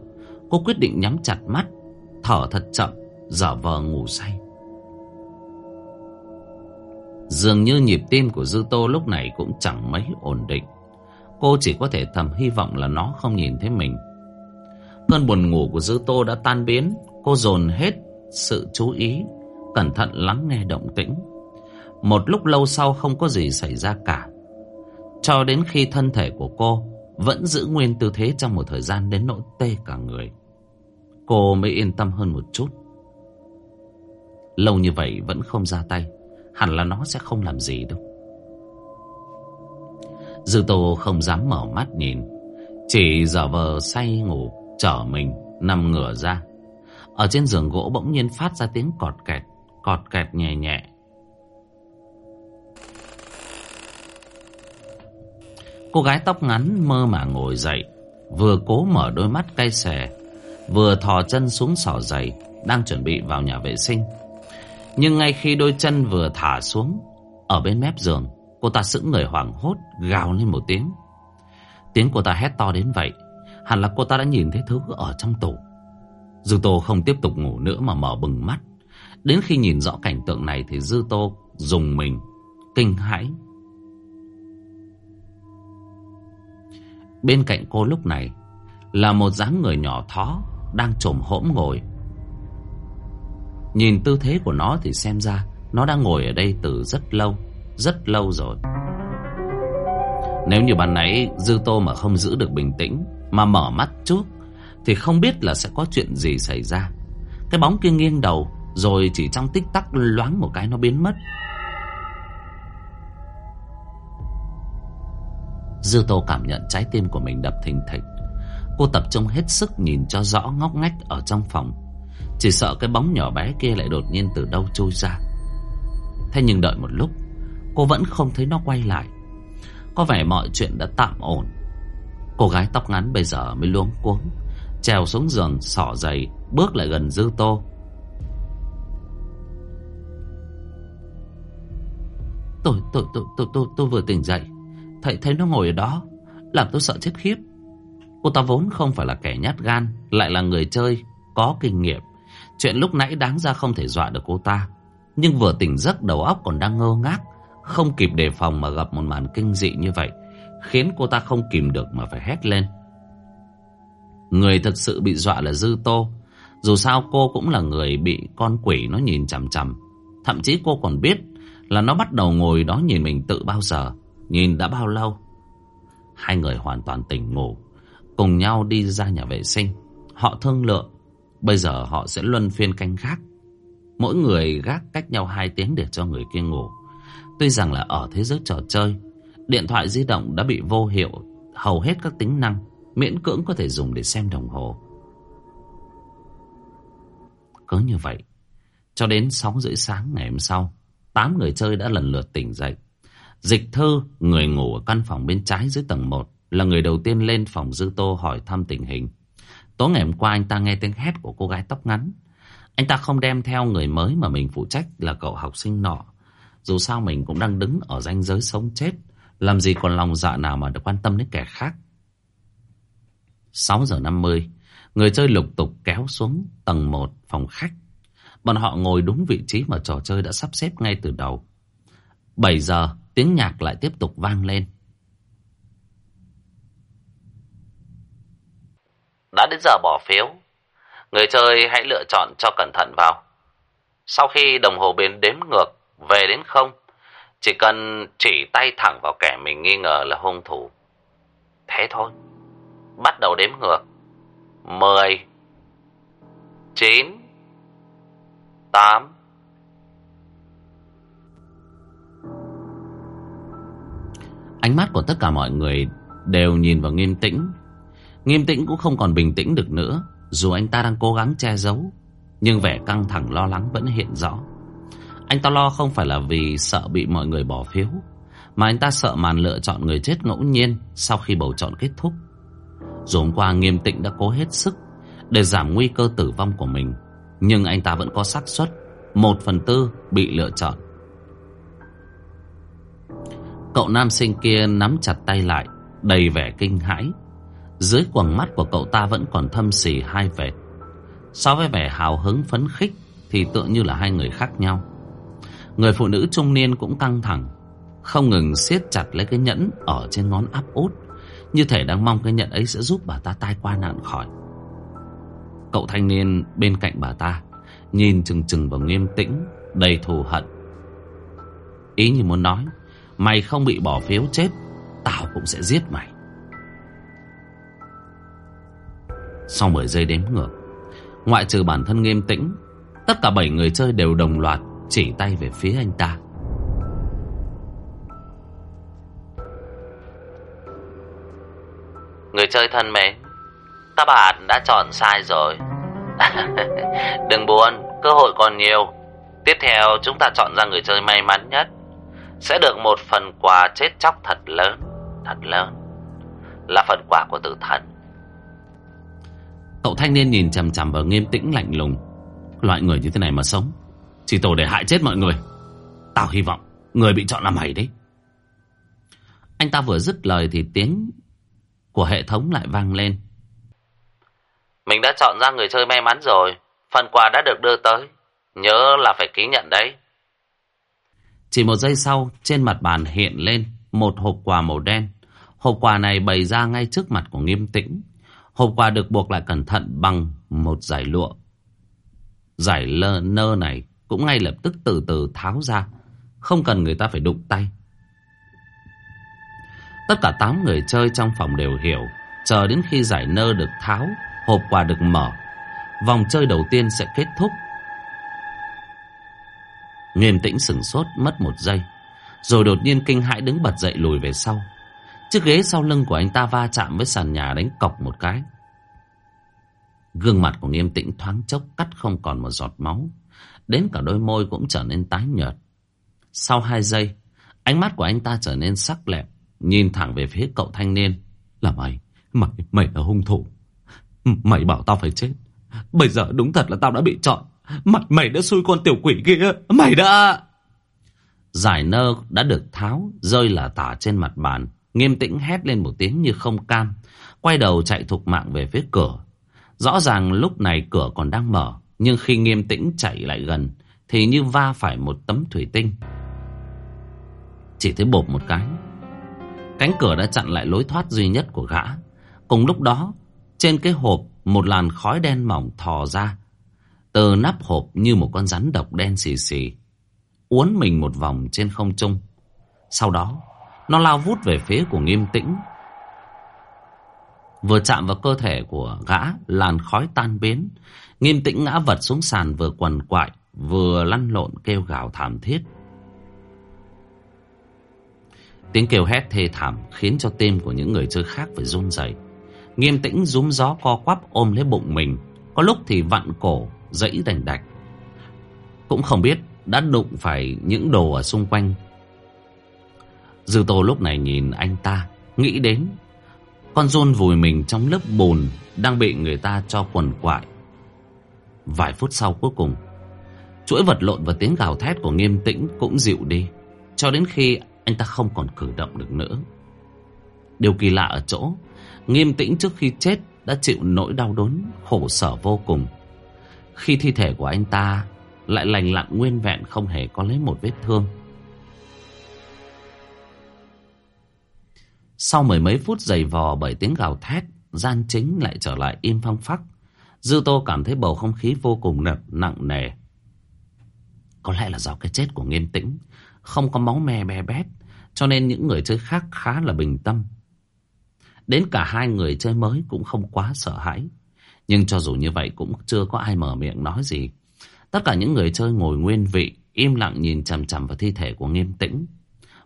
Cô quyết định nhắm chặt mắt, Thở thật chậm, giả vờ ngủ say. Dường như nhịp tim của Dư Tô lúc này cũng chẳng mấy ổn định. Cô chỉ có thể thầm hy vọng là nó không nhìn thấy mình. Cơn buồn ngủ của Dư Tô đã tan biến, Cô dồn hết sự chú ý, Cẩn thận lắng nghe động tĩnh. Một lúc lâu sau không có gì xảy ra cả. Cho đến khi thân thể của cô Vẫn giữ nguyên tư thế trong một thời gian đến nỗi tê cả người, Cô mới yên tâm hơn một chút. Lâu như vậy vẫn không ra tay, Hẳn là nó sẽ không làm gì đâu. Dư Tô không dám mở mắt nhìn, Chỉ giả vờ say ngủ, Chở mình nằm ngửa ra. Ở trên giường gỗ bỗng nhiên phát ra tiếng cọt kẹt Cọt kẹt nhẹ nhẹ. Cô gái tóc ngắn mơ mà ngồi dậy, Vừa cố mở đôi mắt cay xè, Vừa thò chân xuống sỏ giày, Đang chuẩn bị vào nhà vệ sinh. Nhưng ngay khi đôi chân vừa thả xuống, Ở bên mép giường, Cô ta sững người hoảng hốt, Gào lên một tiếng. Tiếng cô ta hét to đến vậy, Hẳn là cô ta đã nhìn thấy thứ ở trong tủ. Dư Tô không tiếp tục ngủ nữa mà mở bừng mắt. Đến khi nhìn rõ cảnh tượng này Thì Dư Tô dùng mình Kinh hãi. Bên cạnh cô lúc này Là một dáng người nhỏ thó Đang trồm hỗn ngồi. Nhìn tư thế của nó thì xem ra Nó đang ngồi ở đây từ rất lâu Rất lâu rồi. Nếu như ban nãy Dư Tô mà không giữ được bình tĩnh, Mà mở mắt trước, Thì không biết là sẽ có chuyện gì xảy ra. Cái bóng kia nghiêng đầu, Rồi chỉ trong tích tắc loáng một cái nó biến mất. Dư Tô cảm nhận trái tim của mình đập thình thịch. Cô tập trung hết sức nhìn cho rõ ngóc ngách ở trong phòng. Chỉ sợ cái bóng nhỏ bé kia lại đột nhiên từ đâu trôi ra. Thế nhưng đợi một lúc Cô vẫn không thấy nó quay lại. Có vẻ mọi chuyện đã tạm ổn. Cô gái tóc ngắn bây giờ mới luống cuống Trèo xuống giường sỏ giày Bước lại gần Dư Tô. Tôi, tôi, tôi, tôi, tôi, tôi vừa tỉnh dậy. Thấy, thấy nó ngồi ở đó Làm tôi sợ chết khiếp. Cô ta vốn không phải là kẻ nhát gan Lại là người chơi Có kinh nghiệm. Chuyện lúc nãy đáng ra không thể dọa được cô ta. Nhưng vừa tỉnh giấc đầu óc còn đang ngơ ngác Không kịp đề phòng mà gặp một màn kinh dị như vậy Khiến cô ta không kìm được mà phải hét lên. Người thực sự bị dọa là Dư Tô. Dù sao cô cũng là người bị con quỷ nó nhìn chằm chằm. Thậm chí cô còn biết Là nó bắt đầu ngồi đó nhìn mình tự bao giờ. Nhìn đã bao lâu? Hai người hoàn toàn tỉnh ngủ, Cùng nhau đi ra nhà vệ sinh. Họ thương lượng, Bây giờ họ sẽ luân phiên canh gác. Mỗi người gác cách nhau hai tiếng để cho người kia ngủ. Tuy rằng là ở thế giới trò chơi, Điện thoại di động đã bị vô hiệu, Hầu hết các tính năng, Miễn cưỡng có thể dùng để xem đồng hồ. Cứ như vậy, Cho đến 6 rưỡi sáng ngày hôm sau, Tám người chơi đã lần lượt tỉnh dậy. Dịch thư, người ngủ ở căn phòng bên trái dưới tầng 1, là người đầu tiên lên phòng Dư Tô hỏi thăm tình hình. Tối ngày hôm qua anh ta nghe tiếng hét của cô gái tóc ngắn. Anh ta không đem theo người mới mà mình phụ trách là cậu học sinh nọ. Dù sao mình cũng đang đứng ở ranh giới sống chết, làm gì còn lòng dạ nào mà được quan tâm đến kẻ khác. 6 giờ 50, người chơi lục tục kéo xuống tầng 1 phòng khách. Bọn họ ngồi đúng vị trí mà trò chơi đã sắp xếp ngay từ đầu. 7 giờ, Tiếng nhạc lại tiếp tục vang lên. Đã đến giờ bỏ phiếu. Người chơi hãy lựa chọn cho cẩn thận vào. Sau khi đồng hồ biến đếm ngược về đến không, chỉ cần chỉ tay thẳng vào kẻ mình nghi ngờ là hung thủ. Thế thôi. Bắt đầu đếm ngược. 10 9 8 Ánh mắt của tất cả mọi người đều nhìn vào nghiêm tĩnh. Nghiêm tĩnh cũng không còn bình tĩnh được nữa. Dù anh ta đang cố gắng che giấu. Nhưng vẻ căng thẳng lo lắng vẫn hiện rõ. Anh ta lo không phải là vì sợ bị mọi người bỏ phiếu. Mà anh ta sợ màn lựa chọn người chết ngẫu nhiên sau khi bầu chọn kết thúc. Dù hôm qua nghiêm tĩnh đã cố hết sức để giảm nguy cơ tử vong của mình. Nhưng anh ta vẫn có xác suất một phần tư bị lựa chọn. Cậu nam sinh kia nắm chặt tay lại đầy vẻ kinh hãi. Dưới quầng mắt của cậu ta vẫn còn thâm xì hai vệt. So với vẻ hào hứng phấn khích thì tựa như là hai người khác nhau. Người phụ nữ trung niên cũng căng thẳng, không ngừng siết chặt lấy cái nhẫn ở trên ngón áp út, như thể đang mong cái nhẫn ấy sẽ giúp bà ta tai qua nạn khỏi. Cậu thanh niên bên cạnh bà ta, nhìn chừng chừng vào nghiêm tĩnh, đầy thù hận. Ý như muốn nói, mày không bị bỏ phiếu chết, tao cũng sẽ giết mày. Sau 10 giây đếm ngược, ngoại trừ bản thân nghiêm tĩnh, tất cả 7 người chơi đều đồng loạt chỉ tay về phía anh ta. Người chơi thân mến, các bạn đã chọn sai rồi. Đừng buồn, cơ hội còn nhiều. Tiếp theo chúng ta chọn ra người chơi may mắn nhất. Sẽ được một phần quà chết chóc thật lớn, thật lớn. Là phần quà của tử thần. Cậu thanh niên nhìn chằm chằm vào nghiêm tĩnh lạnh lùng. Loại người như thế này mà sống. Chỉ tổ để hại chết mọi người. Tao hy vọng người bị chọn là mày đấy. Anh ta vừa dứt lời thì tiếng của hệ thống lại vang lên. Mình đã chọn ra người chơi may mắn rồi. Phần quà đã được đưa tới. Nhớ là phải ký nhận đấy. Chỉ một giây sau, trên mặt bàn hiện lên một hộp quà màu đen. Hộp quà này bày ra ngay trước mặt của nghiêm tĩnh. Hộp quà được buộc lại cẩn thận bằng một giải lụa. Giải lơ nơ này cũng ngay lập tức từ từ tháo ra. Không cần người ta phải đụng tay. Tất cả 8 người chơi trong phòng đều hiểu. Chờ đến khi giải nơ được tháo, hộp quà được mở. Vòng chơi đầu tiên sẽ kết thúc. Nghiêm tĩnh sửng sốt mất một giây. Rồi đột nhiên kinh hãi đứng bật dậy lùi về sau. Chiếc ghế sau lưng của anh ta va chạm với sàn nhà đánh cọc một cái. Gương mặt của nghiêm tĩnh thoáng chốc cắt không còn một giọt máu. Đến cả đôi môi cũng trở nên tái nhợt. Sau hai giây, ánh mắt của anh ta trở nên sắc lẹm, nhìn thẳng về phía cậu thanh niên. Là mày, mày, mày là hung thủ. Mày bảo tao phải chết. Bây giờ đúng thật là tao đã bị chọn mặt mày đã xui con tiểu quỷ kia. Mày đã... Giải nơ đã được tháo, rơi là tả trên mặt bàn. Nghiêm tĩnh hét lên một tiếng như không cam. Quay đầu chạy thục mạng về phía cửa. Rõ ràng lúc này cửa còn đang mở. Nhưng khi nghiêm tĩnh chạy lại gần Thì như va phải một tấm thủy tinh Chỉ thấy bột một cái Cánh cửa đã chặn lại lối thoát duy nhất của gã Cùng lúc đó Trên cái hộp Một làn khói đen mỏng thò ra từ nắp hộp như một con rắn độc đen xì xì, Uốn mình một vòng trên không trung. Sau đó, Nó lao vút về phía của nghiêm tĩnh, Vừa chạm vào cơ thể của gã, Làn khói tan biến. Nghiêm tĩnh ngã vật xuống sàn vừa quằn quại, Vừa lăn lộn kêu gào thảm thiết. Tiếng kêu hét thê thảm Khiến cho tim của những người chơi khác phải run rẩy. Nghiêm tĩnh rúm gió co quắp ôm lấy bụng mình, Có lúc thì vặn cổ Dẫy đành đạch. Cũng không biết đã đụng phải những đồ ở xung quanh. Dư tô lúc này nhìn anh ta, Nghĩ đến Con rôn vùi mình trong lớp bùn Đang bị người ta cho quần quại. Vài phút sau cuối cùng, Chuỗi vật lộn và tiếng gào thét của nghiêm tĩnh cũng dịu đi, Cho đến khi anh ta không còn cử động được nữa. Điều kỳ lạ ở chỗ, Nghiêm tĩnh trước khi chết đã chịu nỗi đau đớn khổ sở vô cùng. Khi thi thể của anh ta lại lành lặn nguyên vẹn không hề có lấy một vết thương Sau mười mấy phút giày vò bởi tiếng gào thét Gian chính lại trở lại im phăng phắc Dư Tô cảm thấy bầu không khí vô cùng nặng, nặng nề. Có lẽ là do cái chết của nghiêm tĩnh, không có máu me be bét, cho nên những người chơi khác khá là bình tâm. Đến cả hai người chơi mới cũng không quá sợ hãi. Nhưng cho dù như vậy cũng chưa có ai mở miệng nói gì. Tất cả những người chơi ngồi nguyên vị, im lặng nhìn chằm chằm vào thi thể của nghiêm tĩnh.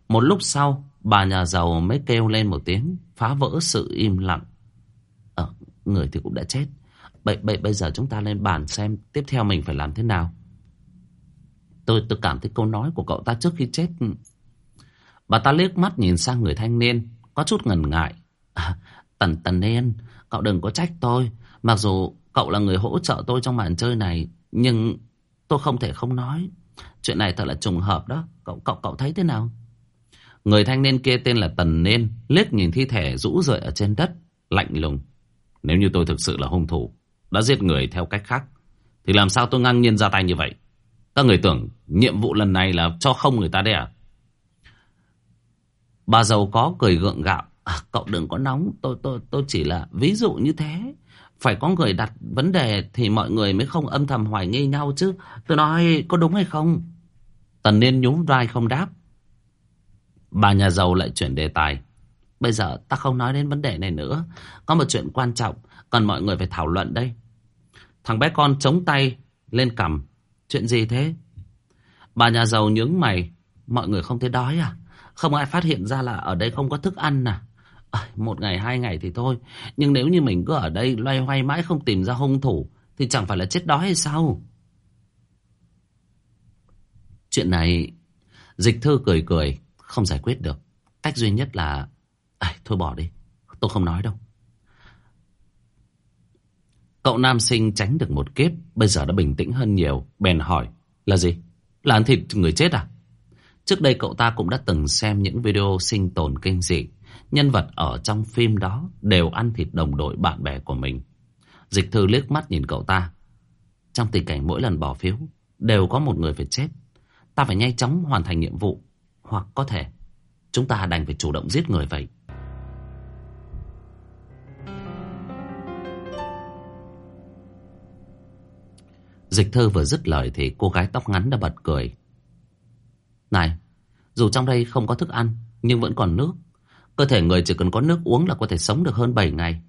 Một lúc sau, bà nhà giàu mới kêu lên một tiếng, phá vỡ sự im lặng. Ờ, người thì cũng đã chết. Bây, bây, bây giờ chúng ta lên bàn xem tiếp theo mình phải làm thế nào. Tôi tôi cảm thấy câu nói của cậu ta trước khi chết. Ừ. Bà ta liếc mắt nhìn sang người thanh niên, có chút ngần ngại. À, tần Tần Niên, cậu đừng có trách tôi. Mặc dù cậu là người hỗ trợ tôi trong màn chơi này, nhưng tôi không thể không nói. Chuyện này thật là trùng hợp đó. Cậu cậu cậu thấy thế nào? Người thanh niên kia tên là Tần Nên, liếc nhìn thi thể rũ rượi ở trên đất, lạnh lùng. Nếu như tôi thực sự là hung thủ, đã giết người theo cách khác, thì làm sao tôi ngang nhiên ra tay như vậy? Các người tưởng nhiệm vụ lần này là cho không người ta đấy à? Bà giàu có cười gượng gạo. À, cậu đừng có nóng, tôi tôi tôi chỉ là ví dụ như thế. Phải có người đặt vấn đề thì mọi người mới không âm thầm hoài nghi nhau chứ. Tôi nói có đúng hay không? Tần Niên nhún vai không đáp. Bà nhà giàu lại chuyển đề tài. Bây giờ ta không nói đến vấn đề này nữa. Có một chuyện quan trọng, cần mọi người phải thảo luận đây. Thằng bé con chống tay lên cằm. Chuyện gì thế? Bà nhà giàu nhướng mày. Mọi người không thấy đói à? Không ai phát hiện ra là ở đây không có thức ăn à? Một ngày, hai ngày thì thôi. Nhưng nếu như mình cứ ở đây loay hoay mãi không tìm ra hung thủ, thì chẳng phải là chết đói hay sao? Chuyện này, dịch thư cười cười, không giải quyết được. Cách duy nhất là... À, thôi bỏ đi, tôi không nói đâu. Cậu nam sinh tránh được một kiếp, bây giờ đã bình tĩnh hơn nhiều, bèn hỏi, là gì? Là ăn thịt người chết à? Trước đây cậu ta cũng đã từng xem những video sinh tồn kinh dị. Nhân vật ở trong phim đó đều ăn thịt đồng đội bạn bè của mình. Dịch thư liếc mắt nhìn cậu ta. Trong tình cảnh mỗi lần bỏ phiếu, đều có một người phải chết. Ta phải nhanh chóng hoàn thành nhiệm vụ. Hoặc có thể, chúng ta đành phải chủ động giết người vậy. Dịch thơ vừa dứt lời thì cô gái tóc ngắn đã bật cười. Này, dù trong đây không có thức ăn, nhưng vẫn còn nước. Cơ thể người chỉ cần có nước uống là có thể sống được hơn 7 ngày.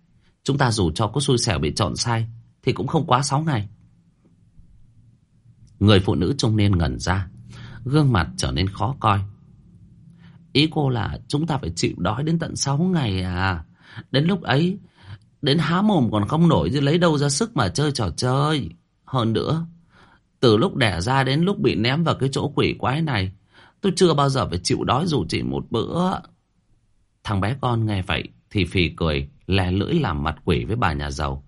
Chúng ta dù cho có xui xẻo bị chọn sai, thì cũng không quá 6 ngày. Người phụ nữ trung niên ngẩn ra, gương mặt trở nên khó coi. Ý cô là chúng ta phải chịu đói đến tận 6 ngày à. Đến lúc ấy, đến há mồm còn không nổi chứ lấy đâu ra sức mà chơi trò chơi. Hơn nữa, từ lúc đẻ ra đến lúc bị ném vào cái chỗ quỷ quái này, tôi chưa bao giờ phải chịu đói dù chỉ một bữa. Thằng bé con nghe vậy thì phì cười, lè lưỡi làm mặt quỷ với bà nhà giàu.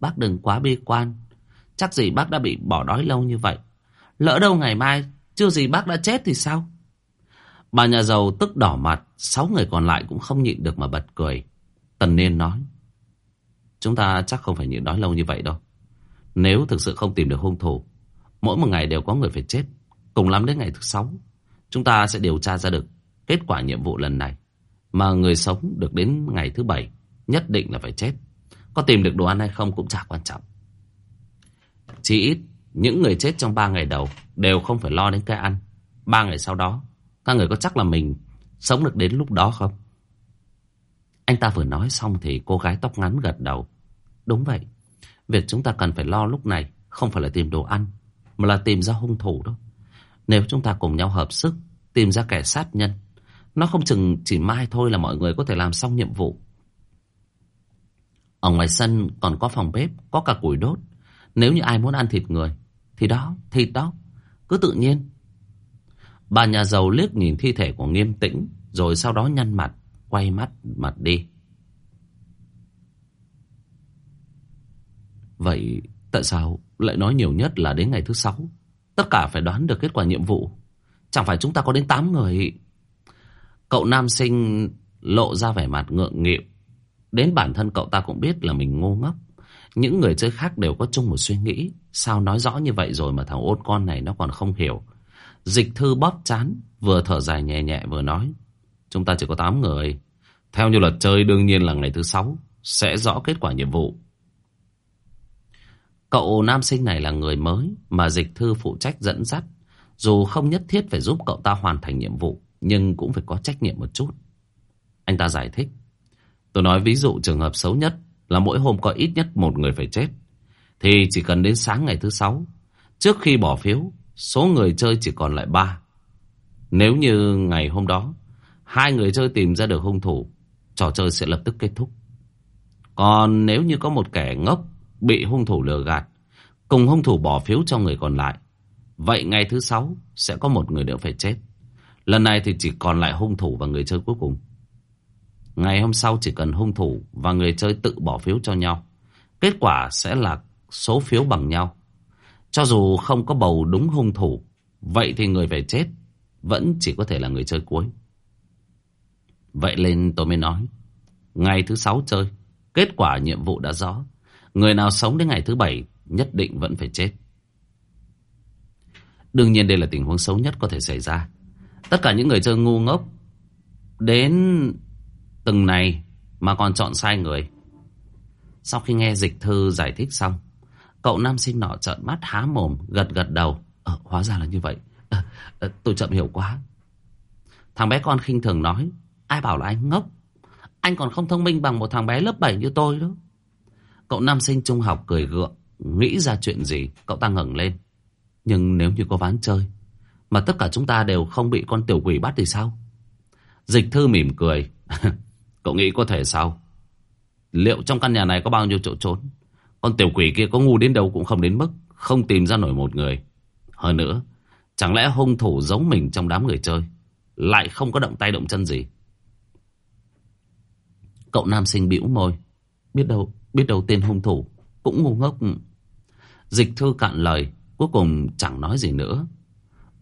Bác đừng quá bi quan, chắc gì bác đã bị bỏ đói lâu như vậy. Lỡ đâu ngày mai, chưa gì bác đã chết thì sao? Bà nhà giàu tức đỏ mặt, sáu người còn lại cũng không nhịn được mà bật cười. Tần Niên nói, chúng ta chắc không phải nhịn đói lâu như vậy đâu. Nếu thực sự không tìm được hung thủ, mỗi một ngày đều có người phải chết. Cùng lắm đến ngày thứ sáu, chúng ta sẽ điều tra ra được kết quả nhiệm vụ lần này. Mà người sống được đến ngày thứ bảy, nhất định là phải chết. Có tìm được đồ ăn hay không cũng chả quan trọng. Chỉ ít, những người chết trong ba ngày đầu đều không phải lo đến cái ăn. Ba ngày sau đó, các người có chắc là mình sống được đến lúc đó không? Anh ta vừa nói xong thì cô gái tóc ngắn gật đầu. Đúng vậy. Việc chúng ta cần phải lo lúc này không phải là tìm đồ ăn, mà là tìm ra hung thủ đó. Nếu chúng ta cùng nhau hợp sức, tìm ra kẻ sát nhân, nó không chừng chỉ mai thôi là mọi người có thể làm xong nhiệm vụ. Ở ngoài sân còn có phòng bếp, có cả củi đốt. Nếu như ai muốn ăn thịt người, thì đó, thịt đó, cứ tự nhiên. Bà nhà giàu liếc nhìn thi thể của nghiêm tĩnh, rồi sau đó nhăn mặt, quay mắt mặt đi. Vậy tại sao lại nói nhiều nhất là đến ngày thứ sáu? Tất cả phải đoán được kết quả nhiệm vụ. Chẳng phải chúng ta có đến 8 người. Cậu nam sinh lộ ra vẻ mặt ngượng nghịu. Đến bản thân cậu ta cũng biết là mình ngu ngốc. Những người chơi khác đều có chung một suy nghĩ. Sao nói rõ như vậy rồi mà thằng ôn con này nó còn không hiểu. Dịch thư bóp chán, vừa thở dài nhẹ nhẹ vừa nói. Chúng ta chỉ có 8 người. Theo như luật chơi đương nhiên là ngày thứ sáu sẽ rõ kết quả nhiệm vụ. Cậu nam sinh này là người mới mà dịch thư phụ trách dẫn dắt. Dù không nhất thiết phải giúp cậu ta hoàn thành nhiệm vụ, nhưng cũng phải có trách nhiệm một chút. Anh ta giải thích. Tôi nói ví dụ trường hợp xấu nhất là mỗi hôm có ít nhất một người phải chết. Thì chỉ cần đến sáng ngày thứ sáu, trước khi bỏ phiếu, số người chơi chỉ còn lại ba. Nếu như ngày hôm đó, hai người chơi tìm ra được hung thủ, trò chơi sẽ lập tức kết thúc. Còn nếu như có một kẻ ngốc bị hung thủ lừa gạt, cùng hung thủ bỏ phiếu cho người còn lại. Vậy ngày thứ sáu sẽ có một người nữa phải chết. Lần này thì chỉ còn lại hung thủ và người chơi cuối cùng. Ngày hôm sau chỉ cần hung thủ và người chơi tự bỏ phiếu cho nhau. Kết quả sẽ là số phiếu bằng nhau. Cho dù không có bầu đúng hung thủ, vậy thì người phải chết vẫn chỉ có thể là người chơi cuối. Vậy lên tôi mới nói. Ngày thứ sáu chơi. Kết quả nhiệm vụ đã rõ. Người nào sống đến ngày thứ bảy nhất định vẫn phải chết. Đương nhiên đây là tình huống xấu nhất có thể xảy ra. Tất cả những người chơi ngu ngốc đến từng này mà còn chọn sai người. Sau khi nghe dịch thư giải thích xong, cậu nam sinh nọ trợn mắt há mồm, gật gật đầu. Ờ, hóa ra là như vậy. ờ, ờ tôi chậm hiểu quá. Thằng bé con khinh thường nói, ai bảo là anh ngốc. Anh còn không thông minh bằng một thằng bé lớp 7 như tôi đó. Cậu nam sinh trung học cười gượng, nghĩ ra chuyện gì, cậu ta ngẩng lên. Nhưng nếu như có ván chơi, mà tất cả chúng ta đều không bị con tiểu quỷ bắt thì sao? Dịch thư mỉm cười. Cậu nghĩ có thể sao? Liệu trong căn nhà này có bao nhiêu chỗ trốn? Con tiểu quỷ kia có ngu đến đâu cũng không đến mức không tìm ra nổi một người. Hơn nữa, chẳng lẽ hung thủ giống mình trong đám người chơi, lại không có động tay động chân gì? Cậu nam sinh bĩu môi, biết đâu, biết đâu tên hung thủ cũng ngu ngốc. Dịch thư cạn lời, cuối cùng chẳng nói gì nữa.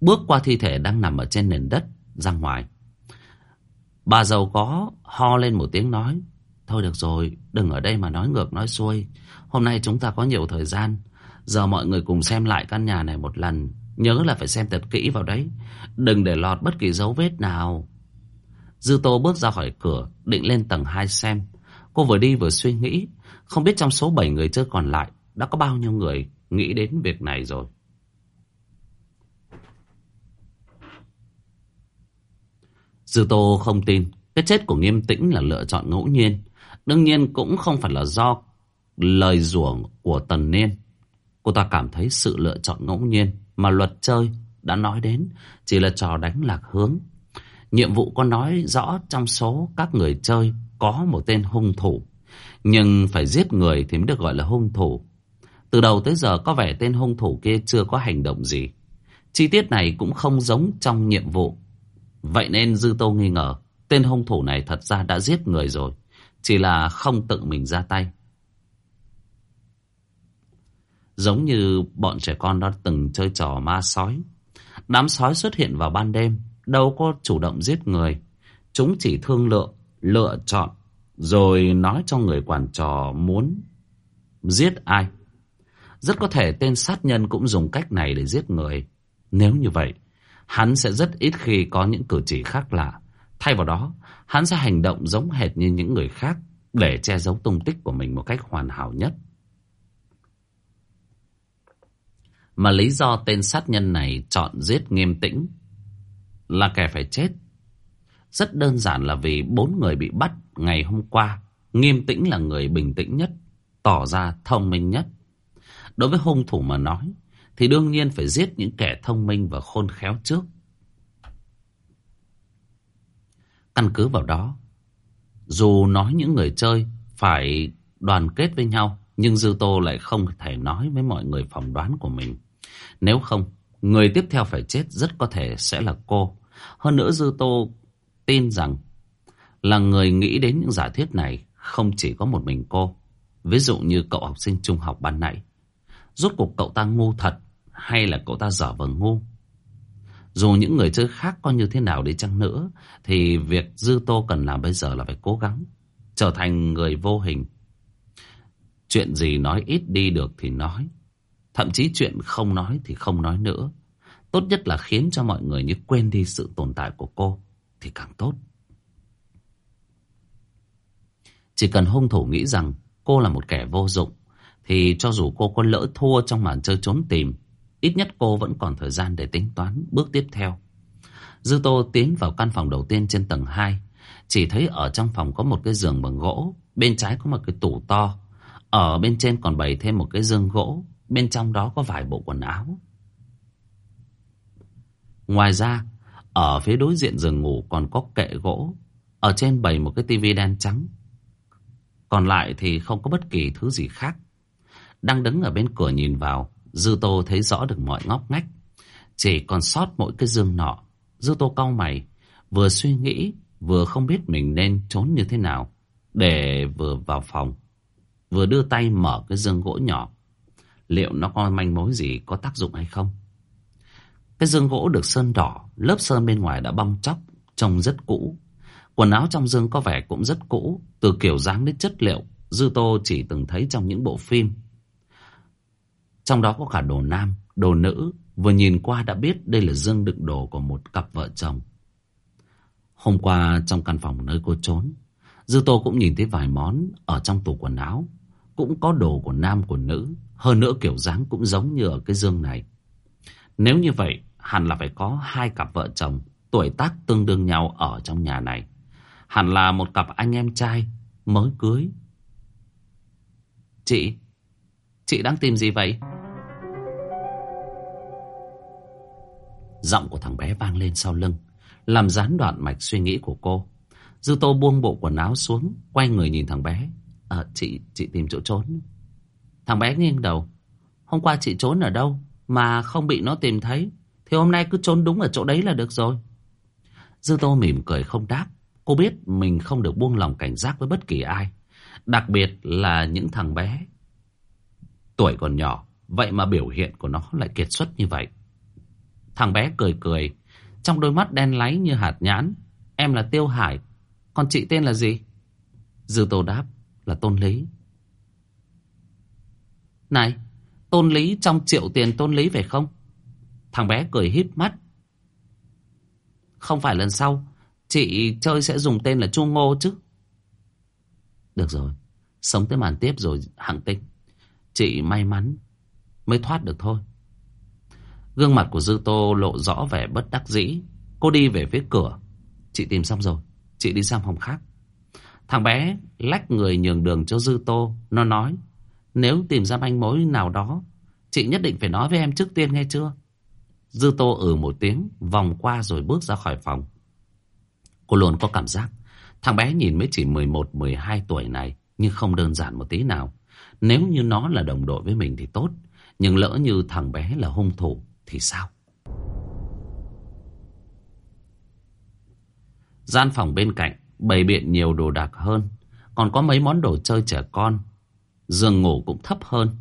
Bước qua thi thể đang nằm ở trên nền đất, ra ngoài. Bà giàu có ho lên một tiếng nói. Thôi được rồi, đừng ở đây mà nói ngược nói xuôi. Hôm nay chúng ta có nhiều thời gian. Giờ mọi người cùng xem lại căn nhà này một lần. Nhớ là phải xem thật kỹ vào đấy. Đừng để lọt bất kỳ dấu vết nào. Dư Tô bước ra khỏi cửa, định lên tầng 2 xem. Cô vừa đi vừa suy nghĩ. Không biết trong số 7 người chơi còn lại đã có bao nhiêu người nghĩ đến việc này rồi. Dư Tô không tin cái chết của nghiêm tĩnh là lựa chọn ngẫu nhiên. Đương nhiên cũng không phải là do lời rủa của Tần Niên. Cô ta cảm thấy sự lựa chọn ngẫu nhiên mà luật chơi đã nói đến chỉ là trò đánh lạc hướng. Nhiệm vụ có nói rõ trong số các người chơi có một tên hung thủ. Nhưng phải giết người thì mới được gọi là hung thủ. Từ đầu tới giờ có vẻ tên hung thủ kia chưa có hành động gì. Chi tiết này cũng không giống trong nhiệm vụ. Vậy nên Dư Tô nghi ngờ tên hung thủ này thật ra đã giết người rồi. Chỉ là không tự mình ra tay. Giống như bọn trẻ con đã từng chơi trò ma sói. Đám sói xuất hiện vào ban đêm. Đâu có chủ động giết người. Chúng chỉ thương lượng, lựa chọn. Rồi nói cho người quản trò muốn giết ai. Rất có thể tên sát nhân cũng dùng cách này để giết người. Nếu như vậy, hắn sẽ rất ít khi có những cử chỉ khác lạ. Thay vào đó, hắn sẽ hành động giống hệt như những người khác để che giấu tung tích của mình một cách hoàn hảo nhất. Mà lý do tên sát nhân này chọn giết nghiêm tĩnh là kẻ phải chết. Rất đơn giản là vì bốn người bị bắt ngày hôm qua. Nghiêm tĩnh là người bình tĩnh nhất, tỏ ra thông minh nhất. Đối với hung thủ mà nói, thì đương nhiên phải giết những kẻ thông minh và khôn khéo trước. Căn cứ vào đó, dù nói những người chơi phải đoàn kết với nhau, nhưng Dư Tô lại không thể nói với mọi người phỏng đoán của mình. Nếu không, người tiếp theo phải chết rất có thể sẽ là cô. Hơn nữa Dư Tô tin rằng là người nghĩ đến những giả thuyết này không chỉ có một mình cô. Ví dụ như cậu học sinh trung học ban nãy. Rốt cuộc cậu ta ngu thật hay là cậu ta dở vờ ngu? Dù những người chơi khác có như thế nào đi chăng nữa, thì việc Dư Tô cần làm bây giờ là phải cố gắng trở thành người vô hình. Chuyện gì nói ít đi được thì nói. Thậm chí chuyện không nói thì không nói nữa. Tốt nhất là khiến cho mọi người như quên đi sự tồn tại của cô thì càng tốt. Chỉ cần hung thủ nghĩ rằng cô là một kẻ vô dụng, thì cho dù cô có lỡ thua trong màn chơi trốn tìm ít nhất cô vẫn còn thời gian để tính toán bước tiếp theo. Dư Tô tiến vào căn phòng đầu tiên trên tầng 2 chỉ thấy ở trong phòng có một cái giường bằng gỗ bên trái có một cái tủ to ở bên trên còn bày thêm một cái giường gỗ bên trong đó có vài bộ quần áo. Ngoài ra ở phía đối diện giường ngủ còn có kệ gỗ ở trên bày một cái tivi đen trắng còn lại thì không có bất kỳ thứ gì khác. Đang đứng ở bên cửa nhìn vào, Dư Tô thấy rõ được mọi ngóc ngách. Chỉ còn sót mỗi cái giường nọ. Dư Tô cau mày, vừa suy nghĩ, vừa không biết mình nên trốn như thế nào. Để vừa vào phòng, vừa đưa tay mở cái giường gỗ nhỏ. Liệu nó có manh mối gì có tác dụng hay không? Cái giường gỗ được sơn đỏ, lớp sơn bên ngoài đã bong chóc, trông rất cũ. Quần áo trong dương có vẻ cũng rất cũ, từ kiểu dáng đến chất liệu, Dư Tô chỉ từng thấy trong những bộ phim. Trong đó có cả đồ nam, đồ nữ, vừa nhìn qua đã biết đây là dương đựng đồ của một cặp vợ chồng. Hôm qua trong căn phòng nơi cô trốn, Dư Tô cũng nhìn thấy vài món ở trong tủ quần áo. Cũng có đồ của nam của nữ, hơn nữa kiểu dáng cũng giống như ở cái dương này. Nếu như vậy, hẳn là phải có hai cặp vợ chồng tuổi tác tương đương nhau ở trong nhà này. Hẳn là một cặp anh em trai mới cưới. Chị, chị đang tìm gì vậy? Giọng của thằng bé vang lên sau lưng, làm gián đoạn mạch suy nghĩ của cô. Dư Tô buông bộ quần áo xuống, quay người nhìn thằng bé. À, chị, chị tìm chỗ trốn. Thằng bé nghiêng đầu. Hôm qua chị trốn ở đâu mà không bị nó tìm thấy? Thì hôm nay cứ trốn đúng ở chỗ đấy là được rồi. Dư Tô mỉm cười không đáp. Cô biết mình không được buông lòng cảnh giác với bất kỳ ai. Đặc biệt là những thằng bé. Tuổi còn nhỏ, vậy mà biểu hiện của nó lại kiệt xuất như vậy. Thằng bé cười cười, trong đôi mắt đen láy như hạt nhãn. Em là Tiêu Hải, còn chị tên là gì? Dư Tô đáp là Tôn Lý. Này, Tôn Lý trong triệu tiền Tôn Lý phải không? Thằng bé cười híp mắt. Không phải lần sau, chị chơi sẽ dùng tên là Chu Ngô chứ. Được rồi, sống tới màn tiếp rồi hạng tinh. Chị may mắn mới thoát được thôi. Gương mặt của Dư Tô lộ rõ vẻ bất đắc dĩ. Cô đi về phía cửa. Chị tìm xong rồi, chị đi sang phòng khác. Thằng bé lách người nhường đường cho Dư Tô. Nó nói, nếu tìm ra manh mối nào đó, chị nhất định phải nói với em trước tiên nghe chưa? Dư Tô ừ một tiếng, vòng qua rồi bước ra khỏi phòng. Cô luôn có cảm giác, thằng bé nhìn mới chỉ 11-12 tuổi này, nhưng không đơn giản một tí nào. Nếu như nó là đồng đội với mình thì tốt, nhưng lỡ như thằng bé là hung thủ thì sao? Gian phòng bên cạnh bày biện nhiều đồ đạc hơn, còn có mấy món đồ chơi trẻ con. Giường ngủ cũng thấp hơn.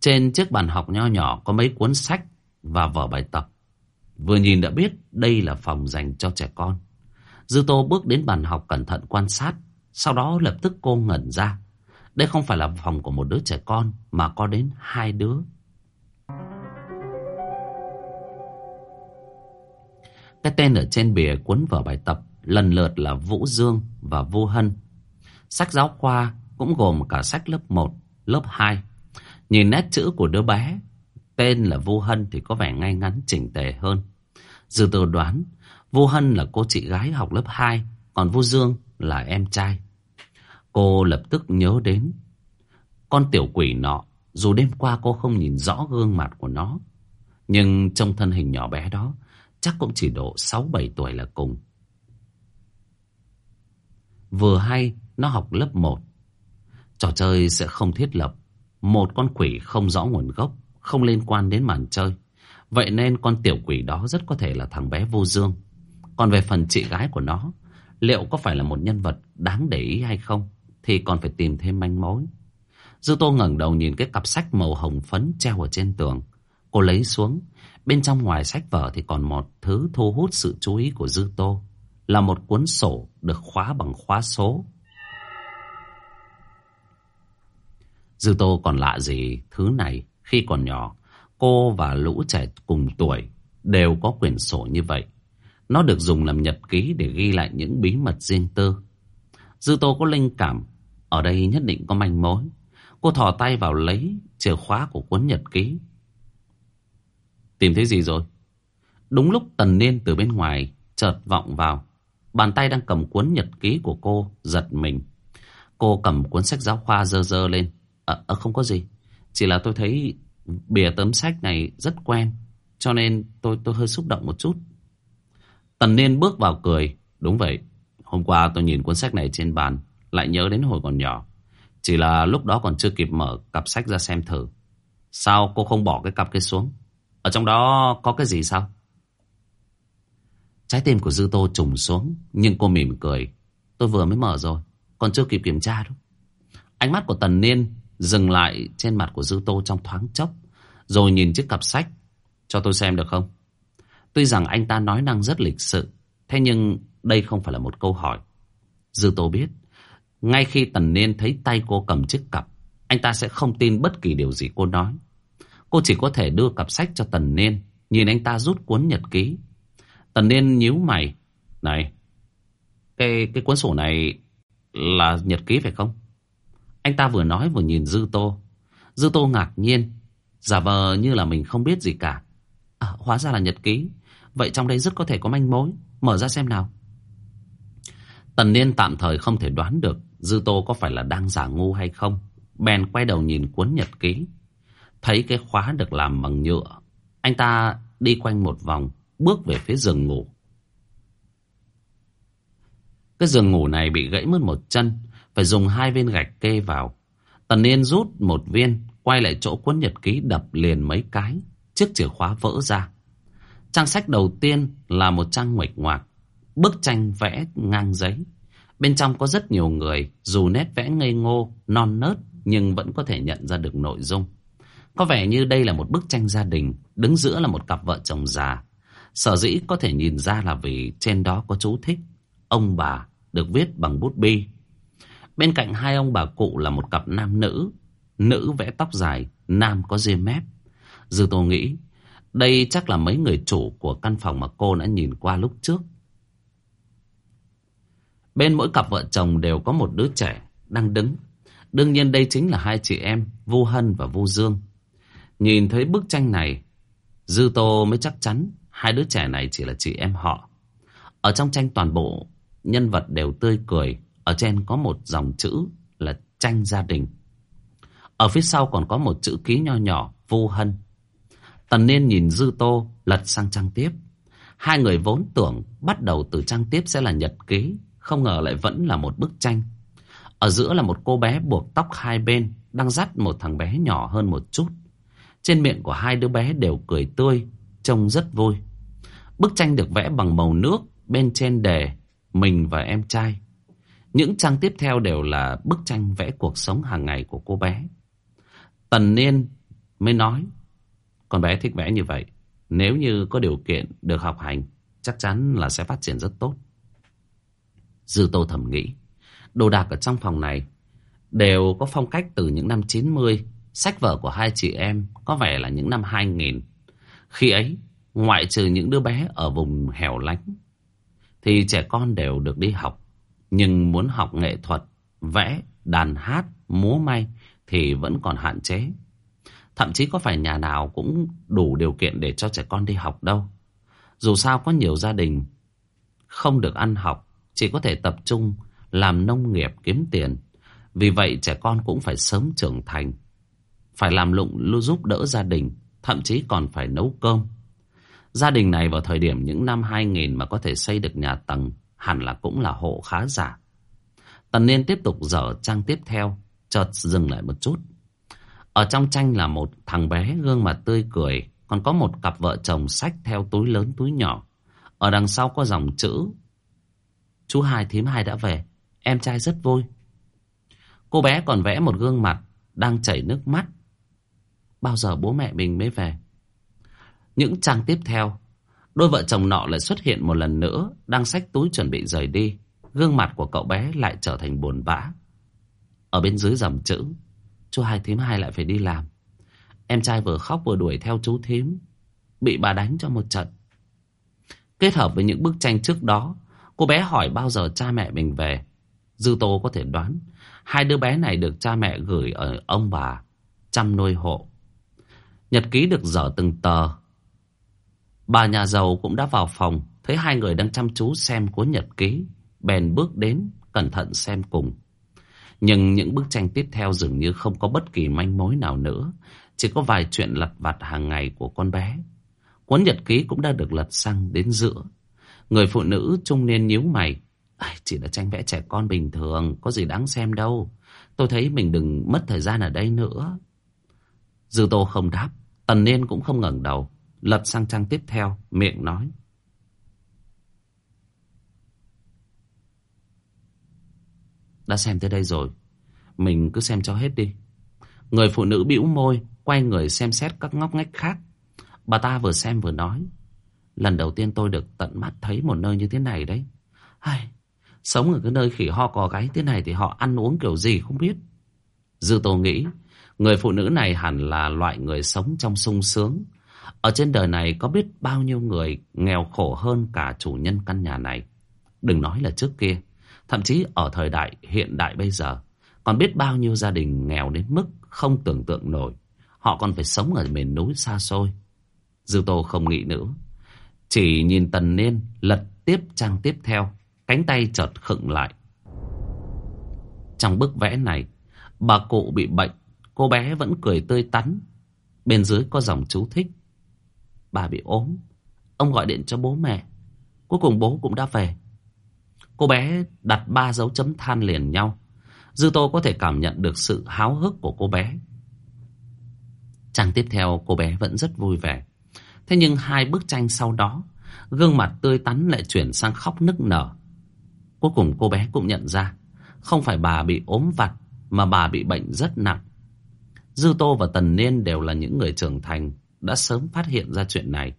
Trên chiếc bàn học nho nhỏ có mấy cuốn sách và vở bài tập. Vừa nhìn đã biết đây là phòng dành cho trẻ con. Dư Tô bước đến bàn học cẩn thận quan sát, sau đó lập tức cô ngẩn ra. Đây không phải là phòng của một đứa trẻ con mà có đến hai đứa. Cái tên ở trên bìa cuốn vở bài tập lần lượt là Vũ Dương và Vô Hân. Sách giáo khoa cũng gồm cả sách lớp 1, lớp 2. Nhìn nét chữ của đứa bé, tên là Vô Hân thì có vẻ ngay ngắn chỉnh tề hơn. Dư tư đoán, Vô Hân là cô chị gái học lớp 2, còn Vô Dương là em trai. Cô lập tức nhớ đến con tiểu quỷ nọ, dù đêm qua cô không nhìn rõ gương mặt của nó. Nhưng trong thân hình nhỏ bé đó, chắc cũng chỉ độ 6-7 tuổi là cùng. Vừa hay, nó học lớp 1. Trò chơi sẽ không thiết lập. Một con quỷ không rõ nguồn gốc, không liên quan đến màn chơi. Vậy nên con tiểu quỷ đó rất có thể là thằng bé vô dương. Còn về phần chị gái của nó, liệu có phải là một nhân vật đáng để ý hay không, thì còn phải tìm thêm manh mối. Dư Tô ngẩng đầu nhìn cái cặp sách màu hồng phấn treo ở trên tường. Cô lấy xuống, bên trong ngoài sách vở thì còn một thứ thu hút sự chú ý của Dư Tô là một cuốn sổ được khóa bằng khóa số. Dư Tô còn lạ gì thứ này khi còn nhỏ, cô và lũ trẻ cùng tuổi đều có quyển sổ như vậy. Nó được dùng làm nhật ký để ghi lại những bí mật riêng tư. Dư Tô có linh cảm, ở đây nhất định có manh mối. Cô thò tay vào lấy chìa khóa của cuốn nhật ký. Tìm thấy gì rồi? Đúng lúc Tần Niên từ bên ngoài chợt vọng vào. Bàn tay đang cầm cuốn nhật ký của cô giật mình. Cô cầm cuốn sách giáo khoa dơ dơ lên. À, à, không có gì. Chỉ là tôi thấy bìa tấm sách này rất quen. Cho nên tôi tôi hơi xúc động một chút. Tần Niên bước vào cười. Đúng vậy. Hôm qua tôi nhìn cuốn sách này trên bàn. Lại nhớ đến hồi còn nhỏ. Chỉ là lúc đó còn chưa kịp mở cặp sách ra xem thử. Sao cô không bỏ cái cặp kia xuống? Ở trong đó có cái gì sao? Trái tim của Dư Tô trùng xuống, nhưng cô mỉm cười. Tôi vừa mới mở rồi, còn chưa kịp kiểm tra đâu. Ánh mắt của Tần Niên dừng lại trên mặt của Dư Tô trong thoáng chốc, rồi nhìn chiếc cặp sách. Cho tôi xem được không? Tuy rằng anh ta nói năng rất lịch sự, thế nhưng đây không phải là một câu hỏi, Dư Tô biết, ngay khi Tần Niên thấy tay cô cầm chiếc cặp, anh ta sẽ không tin bất kỳ điều gì cô nói. Cô chỉ có thể đưa cặp sách cho Tần Niên, nhìn anh ta rút cuốn nhật ký. Tần Niên nhíu mày. Này, cái, cái cuốn sổ này là nhật ký phải không? Anh ta vừa nói vừa nhìn Dư Tô. Dư Tô ngạc nhiên, giả vờ như là mình không biết gì cả. À, hóa ra là nhật ký. Vậy trong đây rất có thể có manh mối. Mở ra xem nào. Tần Niên tạm thời không thể đoán được Dư Tô có phải là đang giả ngu hay không. Bèn quay đầu nhìn cuốn nhật ký. Thấy cái khóa được làm bằng nhựa. Anh ta đi quanh một vòng, bước về phía giường ngủ. Cái giường ngủ này bị gãy mất một chân, phải dùng hai viên gạch kê vào. Tần Yên rút một viên, quay lại chỗ cuốn nhật ký đập liền mấy cái, chiếc chìa khóa vỡ ra. Trang sách đầu tiên là một trang nguệch ngoạc, bức tranh vẽ ngang giấy. Bên trong có rất nhiều người, dù nét vẽ ngây ngô, non nớt, nhưng vẫn có thể nhận ra được nội dung. Có vẻ như đây là một bức tranh gia đình, đứng giữa là một cặp vợ chồng già. Sở dĩ có thể nhìn ra là vì trên đó có chú thích. Ông bà được viết bằng bút bi. Bên cạnh hai ông bà cụ là một cặp nam nữ. Nữ vẽ tóc dài, nam có ria mép. Dư Tô nghĩ, đây chắc là mấy người chủ của căn phòng mà cô đã nhìn qua lúc trước. Bên mỗi cặp vợ chồng đều có một đứa trẻ đang đứng. Đương nhiên đây chính là hai chị em, Vu Hân và Vu Dương. Nhìn thấy bức tranh này, Dư Tô mới chắc chắn hai đứa trẻ này chỉ là chị em họ. Ở trong tranh toàn bộ, nhân vật đều tươi cười. Ở trên có một dòng chữ là tranh gia đình. Ở phía sau còn có một chữ ký nho nhỏ, Vu Hân. Tần Niên nhìn Dư Tô lật sang trang tiếp. Hai người vốn tưởng bắt đầu từ trang tiếp sẽ là nhật ký, không ngờ lại vẫn là một bức tranh. Ở giữa là một cô bé buộc tóc hai bên, đang dắt một thằng bé nhỏ hơn một chút. Trên miệng của hai đứa bé đều cười tươi, trông rất vui. Bức tranh được vẽ bằng màu nước, bên trên đề mình và em trai. Những trang tiếp theo đều là bức tranh vẽ cuộc sống hàng ngày của cô bé. Tần Niên mới nói, con bé thích vẽ như vậy. Nếu như có điều kiện được học hành, chắc chắn là sẽ phát triển rất tốt. Dư Tô thầm nghĩ, đồ đạc ở trong phòng này đều có phong cách từ những năm 90, sách vở của hai chị em có vẻ là những năm 2000. Khi ấy, ngoại trừ những đứa bé ở vùng hẻo lánh, thì trẻ con đều được đi học. Nhưng muốn học nghệ thuật, vẽ, đàn hát, múa may thì vẫn còn hạn chế. Thậm chí có phải nhà nào cũng đủ điều kiện để cho trẻ con đi học đâu. Dù sao có nhiều gia đình không được ăn học, chỉ có thể tập trung làm nông nghiệp kiếm tiền. Vì vậy trẻ con cũng phải sớm trưởng thành. Phải làm lụng giúp đỡ gia đình, thậm chí còn phải nấu cơm. Gia đình này vào thời điểm những năm 2000 mà có thể xây được nhà tầng hẳn là cũng là hộ khá giả. Tần Niên tiếp tục dở trang tiếp theo, chợt dừng lại một chút. Ở trong tranh là một thằng bé gương mặt tươi cười, còn có một cặp vợ chồng sách theo túi lớn túi nhỏ. Ở đằng sau có dòng chữ Chú hai thím hai đã về, em trai rất vui. Cô bé còn vẽ một gương mặt đang chảy nước mắt. Bao giờ bố mẹ mình mới về? Những trang tiếp theo, đôi vợ chồng nọ lại xuất hiện một lần nữa, đang xách túi chuẩn bị rời đi. Gương mặt của cậu bé lại trở thành buồn bã. Ở bên dưới dòng chữ, chú hai thím hai lại phải đi làm. Em trai vừa khóc vừa đuổi theo chú thím, bị bà đánh cho một trận. Kết hợp với những bức tranh trước đó, cô bé hỏi bao giờ cha mẹ mình về. Dư Tô có thể đoán, hai đứa bé này được cha mẹ gửi ở ông bà, chăm nuôi hộ. Nhật ký được dở từng tờ, Bà nhà giàu cũng đã vào phòng, thấy hai người đang chăm chú xem cuốn nhật ký, bèn bước đến, cẩn thận xem cùng. Nhưng những bức tranh tiếp theo dường như không có bất kỳ manh mối nào nữa, chỉ có vài chuyện lặt vặt hàng ngày của con bé. Cuốn nhật ký cũng đã được lật sang đến giữa. Người phụ nữ trung niên nhíu mày. Chỉ là tranh vẽ trẻ con bình thường, có gì đáng xem đâu. Tôi thấy mình đừng mất thời gian ở đây nữa. Dư Tô không đáp, Tần Niên cũng không ngẩng đầu. Lật sang trang tiếp theo, miệng nói. Đã xem tới đây rồi, mình cứ xem cho hết đi. Người phụ nữ bĩu môi, quay người xem xét các ngóc ngách khác. Bà ta vừa xem vừa nói. Lần đầu tiên tôi được tận mắt thấy một nơi như thế này đấy. Ai, Sống ở cái nơi khỉ ho cò gáy thế này thì họ ăn uống kiểu gì không biết. Dư Tô nghĩ, người phụ nữ này hẳn là loại người sống trong sung sướng. Ở trên đời này có biết bao nhiêu người nghèo khổ hơn cả chủ nhân căn nhà này. Đừng nói là trước kia, thậm chí ở thời đại hiện đại bây giờ, còn biết bao nhiêu gia đình nghèo đến mức không tưởng tượng nổi. Họ còn phải sống ở miền núi xa xôi. Dư Tô không nghĩ nữa. Chỉ nhìn Tần Niên lật tiếp trang tiếp theo. Cánh tay chợt khựng lại. Trong bức vẽ này, bà cụ bị bệnh. Cô bé vẫn cười tươi tắn. Bên dưới có dòng chú thích. Bà bị ốm. Ông gọi điện cho bố mẹ. Cuối cùng bố cũng đã về. Cô bé đặt ba dấu chấm than liền nhau. Dư Tô có thể cảm nhận được sự háo hức của cô bé. Trang tiếp theo cô bé vẫn rất vui vẻ. Thế nhưng hai bức tranh sau đó, gương mặt tươi tắn lại chuyển sang khóc nức nở. Cuối cùng cô bé cũng nhận ra, không phải bà bị ốm vặt, mà bà bị bệnh rất nặng. Dư Tô và Tần Niên đều là những người trưởng thành, đã sớm phát hiện ra chuyện này.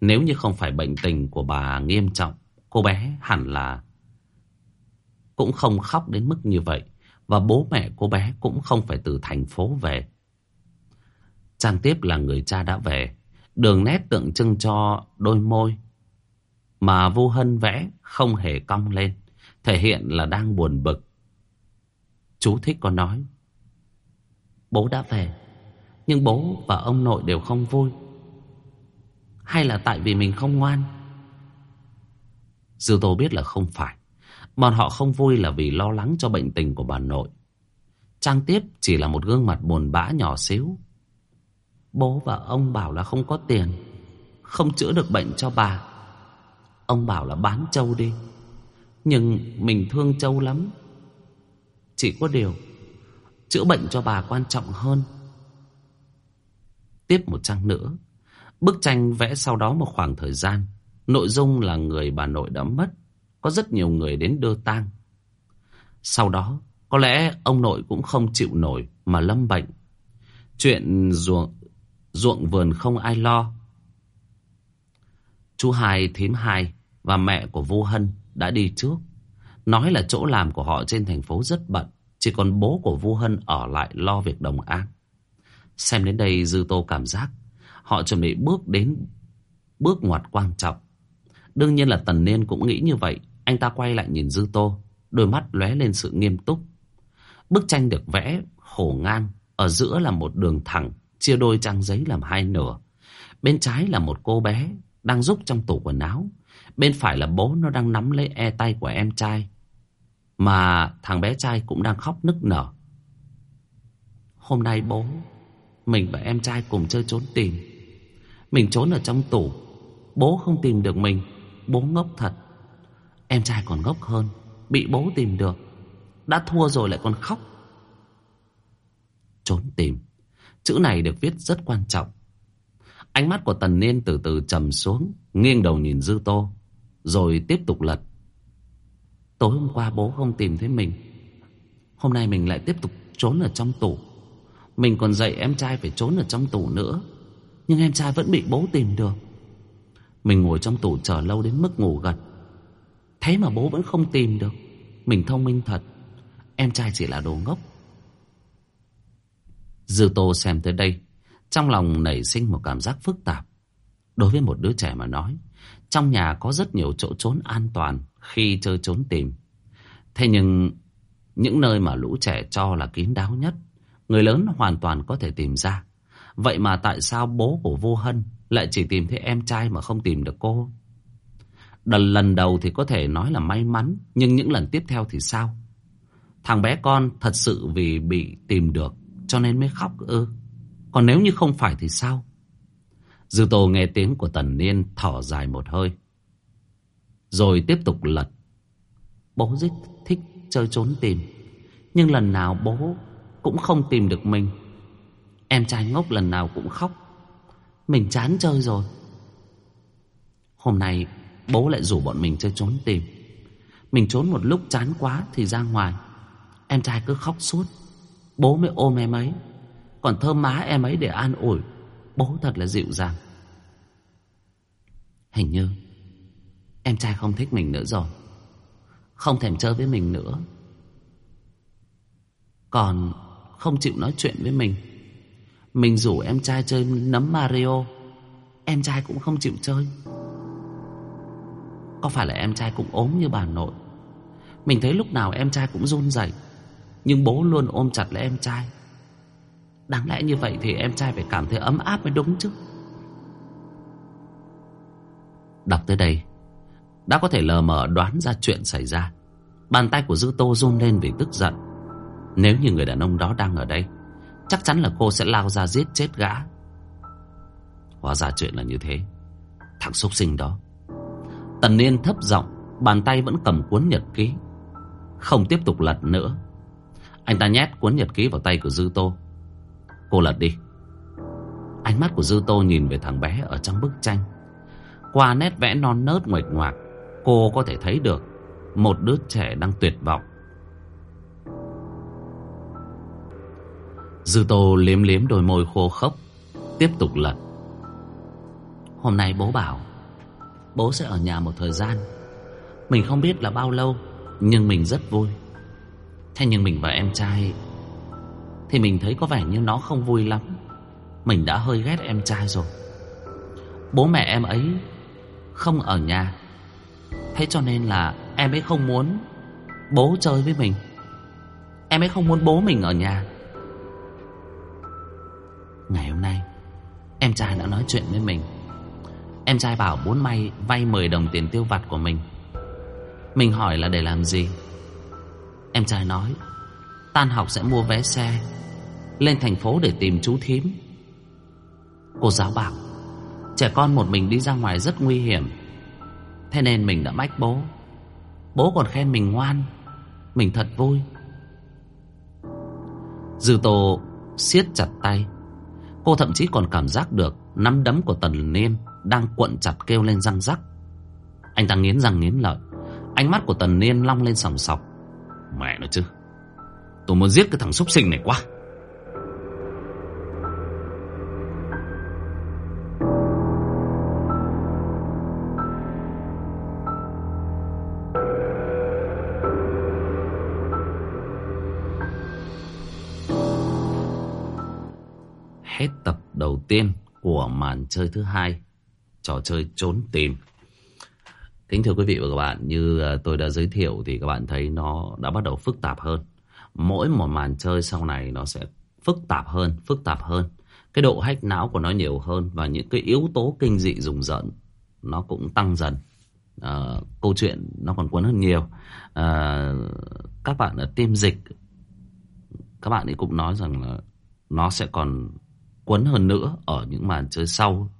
Nếu như không phải bệnh tình của bà nghiêm trọng, cô bé hẳn là cũng không khóc đến mức như vậy. Và bố mẹ cô bé cũng không phải từ thành phố về. Trang tiếp là người cha đã về. Đường nét tượng trưng cho đôi môi. Mà vô hân vẽ không hề cong lên. Thể hiện là đang buồn bực. Chú thích có nói. Bố đã về. Nhưng bố và ông nội đều không vui. Hay là tại vì mình không ngoan? Dư Tô biết là không phải. Bọn họ không vui là vì lo lắng cho bệnh tình của bà nội. Trang tiếp chỉ là một gương mặt buồn bã nhỏ xíu. Bố và ông bảo là không có tiền, không chữa được bệnh cho bà. Ông bảo là bán trâu đi. Nhưng mình thương trâu lắm. Chỉ có điều, chữa bệnh cho bà quan trọng hơn. Tiếp một trang nữa, bức tranh vẽ sau đó một khoảng thời gian. Nội dung là người bà nội đã mất có rất nhiều người đến đưa tang. Sau đó, có lẽ ông nội cũng không chịu nổi mà lâm bệnh. Chuyện ruộng, ruộng vườn không ai lo. Chú hai, thím hai và mẹ của Vu Hân đã đi trước. Nói là chỗ làm của họ trên thành phố rất bận. Chỉ còn bố của Vu Hân ở lại lo việc đồng an. Xem đến đây Dư Tô cảm giác họ chuẩn bị bước đến bước ngoặt quan trọng. Đương nhiên là Tần Niên cũng nghĩ như vậy. Anh ta quay lại nhìn Dư Tô, đôi mắt lóe lên sự nghiêm túc. Bức tranh được vẽ khổ ngang, ở giữa là một đường thẳng, chia đôi trang giấy làm hai nửa. Bên trái là một cô bé đang rúc trong tủ quần áo. Bên phải là bố nó đang nắm lấy e tay của em trai. Mà thằng bé trai cũng đang khóc nức nở. Hôm nay bố, mình và em trai cùng chơi trốn tìm. Mình trốn ở trong tủ, bố không tìm được mình, bố ngốc thật. Em trai còn ngốc hơn Bị bố tìm được Đã thua rồi lại còn khóc Trốn tìm Chữ này được viết rất quan trọng. Ánh mắt của Tần Niên từ từ trầm xuống, Nghiêng đầu nhìn Dư Tô, Rồi tiếp tục lật. Tối hôm qua bố không tìm thấy mình. Hôm nay mình lại tiếp tục trốn ở trong tủ Mình còn dạy em trai phải trốn ở trong tủ nữa, Nhưng em trai vẫn bị bố tìm được. Mình ngồi trong tủ chờ lâu đến mức ngủ gật. Thế mà bố vẫn không tìm được. Mình thông minh thật. Em trai chỉ là đồ ngốc. Dư Tô xem tới đây Trong lòng nảy sinh một cảm giác phức tạp. Đối với một đứa trẻ mà nói Trong nhà có rất nhiều chỗ trốn an toàn Khi chơi trốn tìm. Thế nhưng Những nơi mà lũ trẻ cho là kín đáo nhất Người lớn hoàn toàn có thể tìm ra. Vậy mà tại sao bố của vô hân Lại chỉ tìm thấy em trai mà không tìm được cô? Đần lần đầu thì có thể nói là may mắn, nhưng những lần tiếp theo thì sao? Thằng bé con thật sự vì bị tìm được, cho nên mới khóc ư. Còn nếu như không phải thì sao? Dư Tô nghe tiếng của Tần Niên thở dài một hơi. Rồi tiếp tục lật. Bố rất thích chơi trốn tìm. Nhưng lần nào bố cũng không tìm được mình. Em trai ngốc lần nào cũng khóc. Mình chán chơi rồi. Hôm nay Bố lại rủ bọn mình chơi trốn tìm Mình trốn một lúc chán quá Thì ra ngoài Em trai cứ khóc suốt Bố mới ôm em ấy. Còn thơm má em ấy để an ủi. Bố thật là dịu dàng. Hình như Em trai không thích mình nữa rồi. Không thèm chơi với mình nữa. Còn không chịu nói chuyện với mình. Mình rủ em trai chơi nấm Mario, Em trai cũng không chịu chơi. Có phải là em trai cũng ốm như bà nội? Mình thấy lúc nào em trai cũng run rẩy. Nhưng bố luôn ôm chặt lấy em trai. Đáng lẽ như vậy thì em trai phải cảm thấy ấm áp mới đúng chứ. Đọc tới đây, Đã có thể lờ mờ đoán ra chuyện xảy ra. Bàn tay của Dư Tô run lên vì tức giận. Nếu như người đàn ông đó đang ở đây, Chắc chắn là cô sẽ lao ra giết chết gã. Hóa ra chuyện là như thế. Thằng xúc sinh đó. Tần Niên thấp giọng, Bàn tay vẫn cầm cuốn nhật ký. Không tiếp tục lật nữa. Anh ta nhét cuốn nhật ký vào tay của Dư Tô. Cô lật đi. Ánh mắt của Dư Tô nhìn về thằng bé ở trong bức tranh. Qua nét vẽ non nớt nguệch ngoạc, Cô có thể thấy được Một đứa trẻ đang tuyệt vọng. Dư Tô liếm liếm đôi môi khô khốc, Tiếp tục lật. Hôm nay bố bảo, Bố sẽ ở nhà một thời gian. Mình không biết là bao lâu, Nhưng mình rất vui. Thế nhưng mình và em trai Thì mình thấy có vẻ như nó không vui lắm. Mình đã hơi ghét em trai rồi. Bố mẹ em ấy Không ở nhà. Thế cho nên là em ấy không muốn Bố chơi với mình. Em ấy không muốn bố mình ở nhà. Ngày hôm nay, Em trai đã nói chuyện với mình. Em trai bảo muốn may, vay 10 đồng tiền tiêu vặt của mình. Mình hỏi là để làm gì? Em trai nói, Tan học sẽ mua vé xe, Lên thành phố để tìm chú thím. Cô giáo bảo, Trẻ con một mình đi ra ngoài rất nguy hiểm. Thế nên mình đã mách bố. Bố còn khen mình ngoan, Mình thật vui. Dư Tô siết chặt tay. Cô thậm chí còn cảm giác được Nắm đấm của Tần Niên Đang cuộn chặt kêu lên răng rắc. Anh ta nghiến răng nghiến lợi, Ánh mắt của Tần Niên long lên sòng sọc. Mẹ nó chứ. Tôi muốn giết cái thằng xúc sinh này quá. Hết tập đầu tiên của màn chơi thứ hai. Trò chơi trốn tìm. Kính thưa quý vị và các bạn Như ờ, tôi đã giới thiệu thì các bạn thấy nó đã bắt đầu phức tạp hơn. Mỗi một màn chơi sau này nó sẽ phức tạp hơn Phức tạp hơn. Cái độ hách não của nó nhiều hơn Và những cái yếu tố kinh dị rùng rợn Nó cũng tăng dần. À, Câu chuyện nó còn cuốn hơn nhiều. À, Các bạn ở tiêm dịch Các bạn ấy cũng nói rằng là Nó sẽ còn quấn hơn nữa ở những màn chơi sau.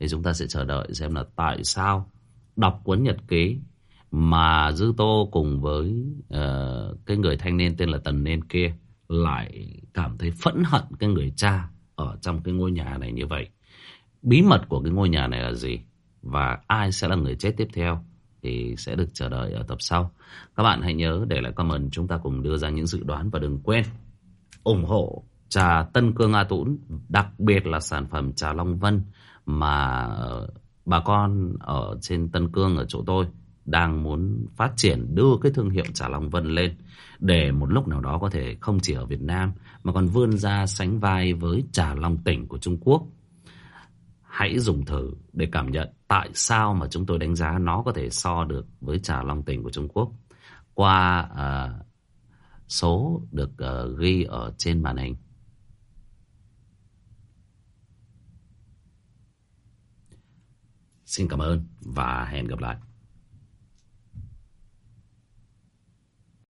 Thì chúng ta sẽ chờ đợi xem là tại sao đọc cuốn nhật ký mà dư tô cùng với uh, cái người thanh niên tên là tần nên kia lại cảm thấy phẫn hận cái người cha ở trong cái ngôi nhà này như vậy. Bí mật của cái ngôi nhà này là gì và ai sẽ là người chết tiếp theo thì sẽ được chờ đợi ở tập sau. Các bạn hãy nhớ để lại comment chúng ta cùng đưa ra những dự đoán và đừng quên ủng hộ trà Tân Cương A Tũng, đặc biệt là sản phẩm trà Long Vân mà ờ, bà con ở trên Tân Cương ở chỗ tôi đang muốn phát triển đưa cái thương hiệu trà Long Vân lên để một lúc nào đó có thể không chỉ ở Việt Nam mà còn vươn ra sánh vai với trà Long Tỉnh của Trung Quốc. Hãy dùng thử để cảm nhận tại sao mà chúng tôi đánh giá nó có thể so được với trà Long Tỉnh của Trung Quốc qua uh, số được uh, ghi ở trên màn hình. Xin cảm ơn và hẹn gặp lại.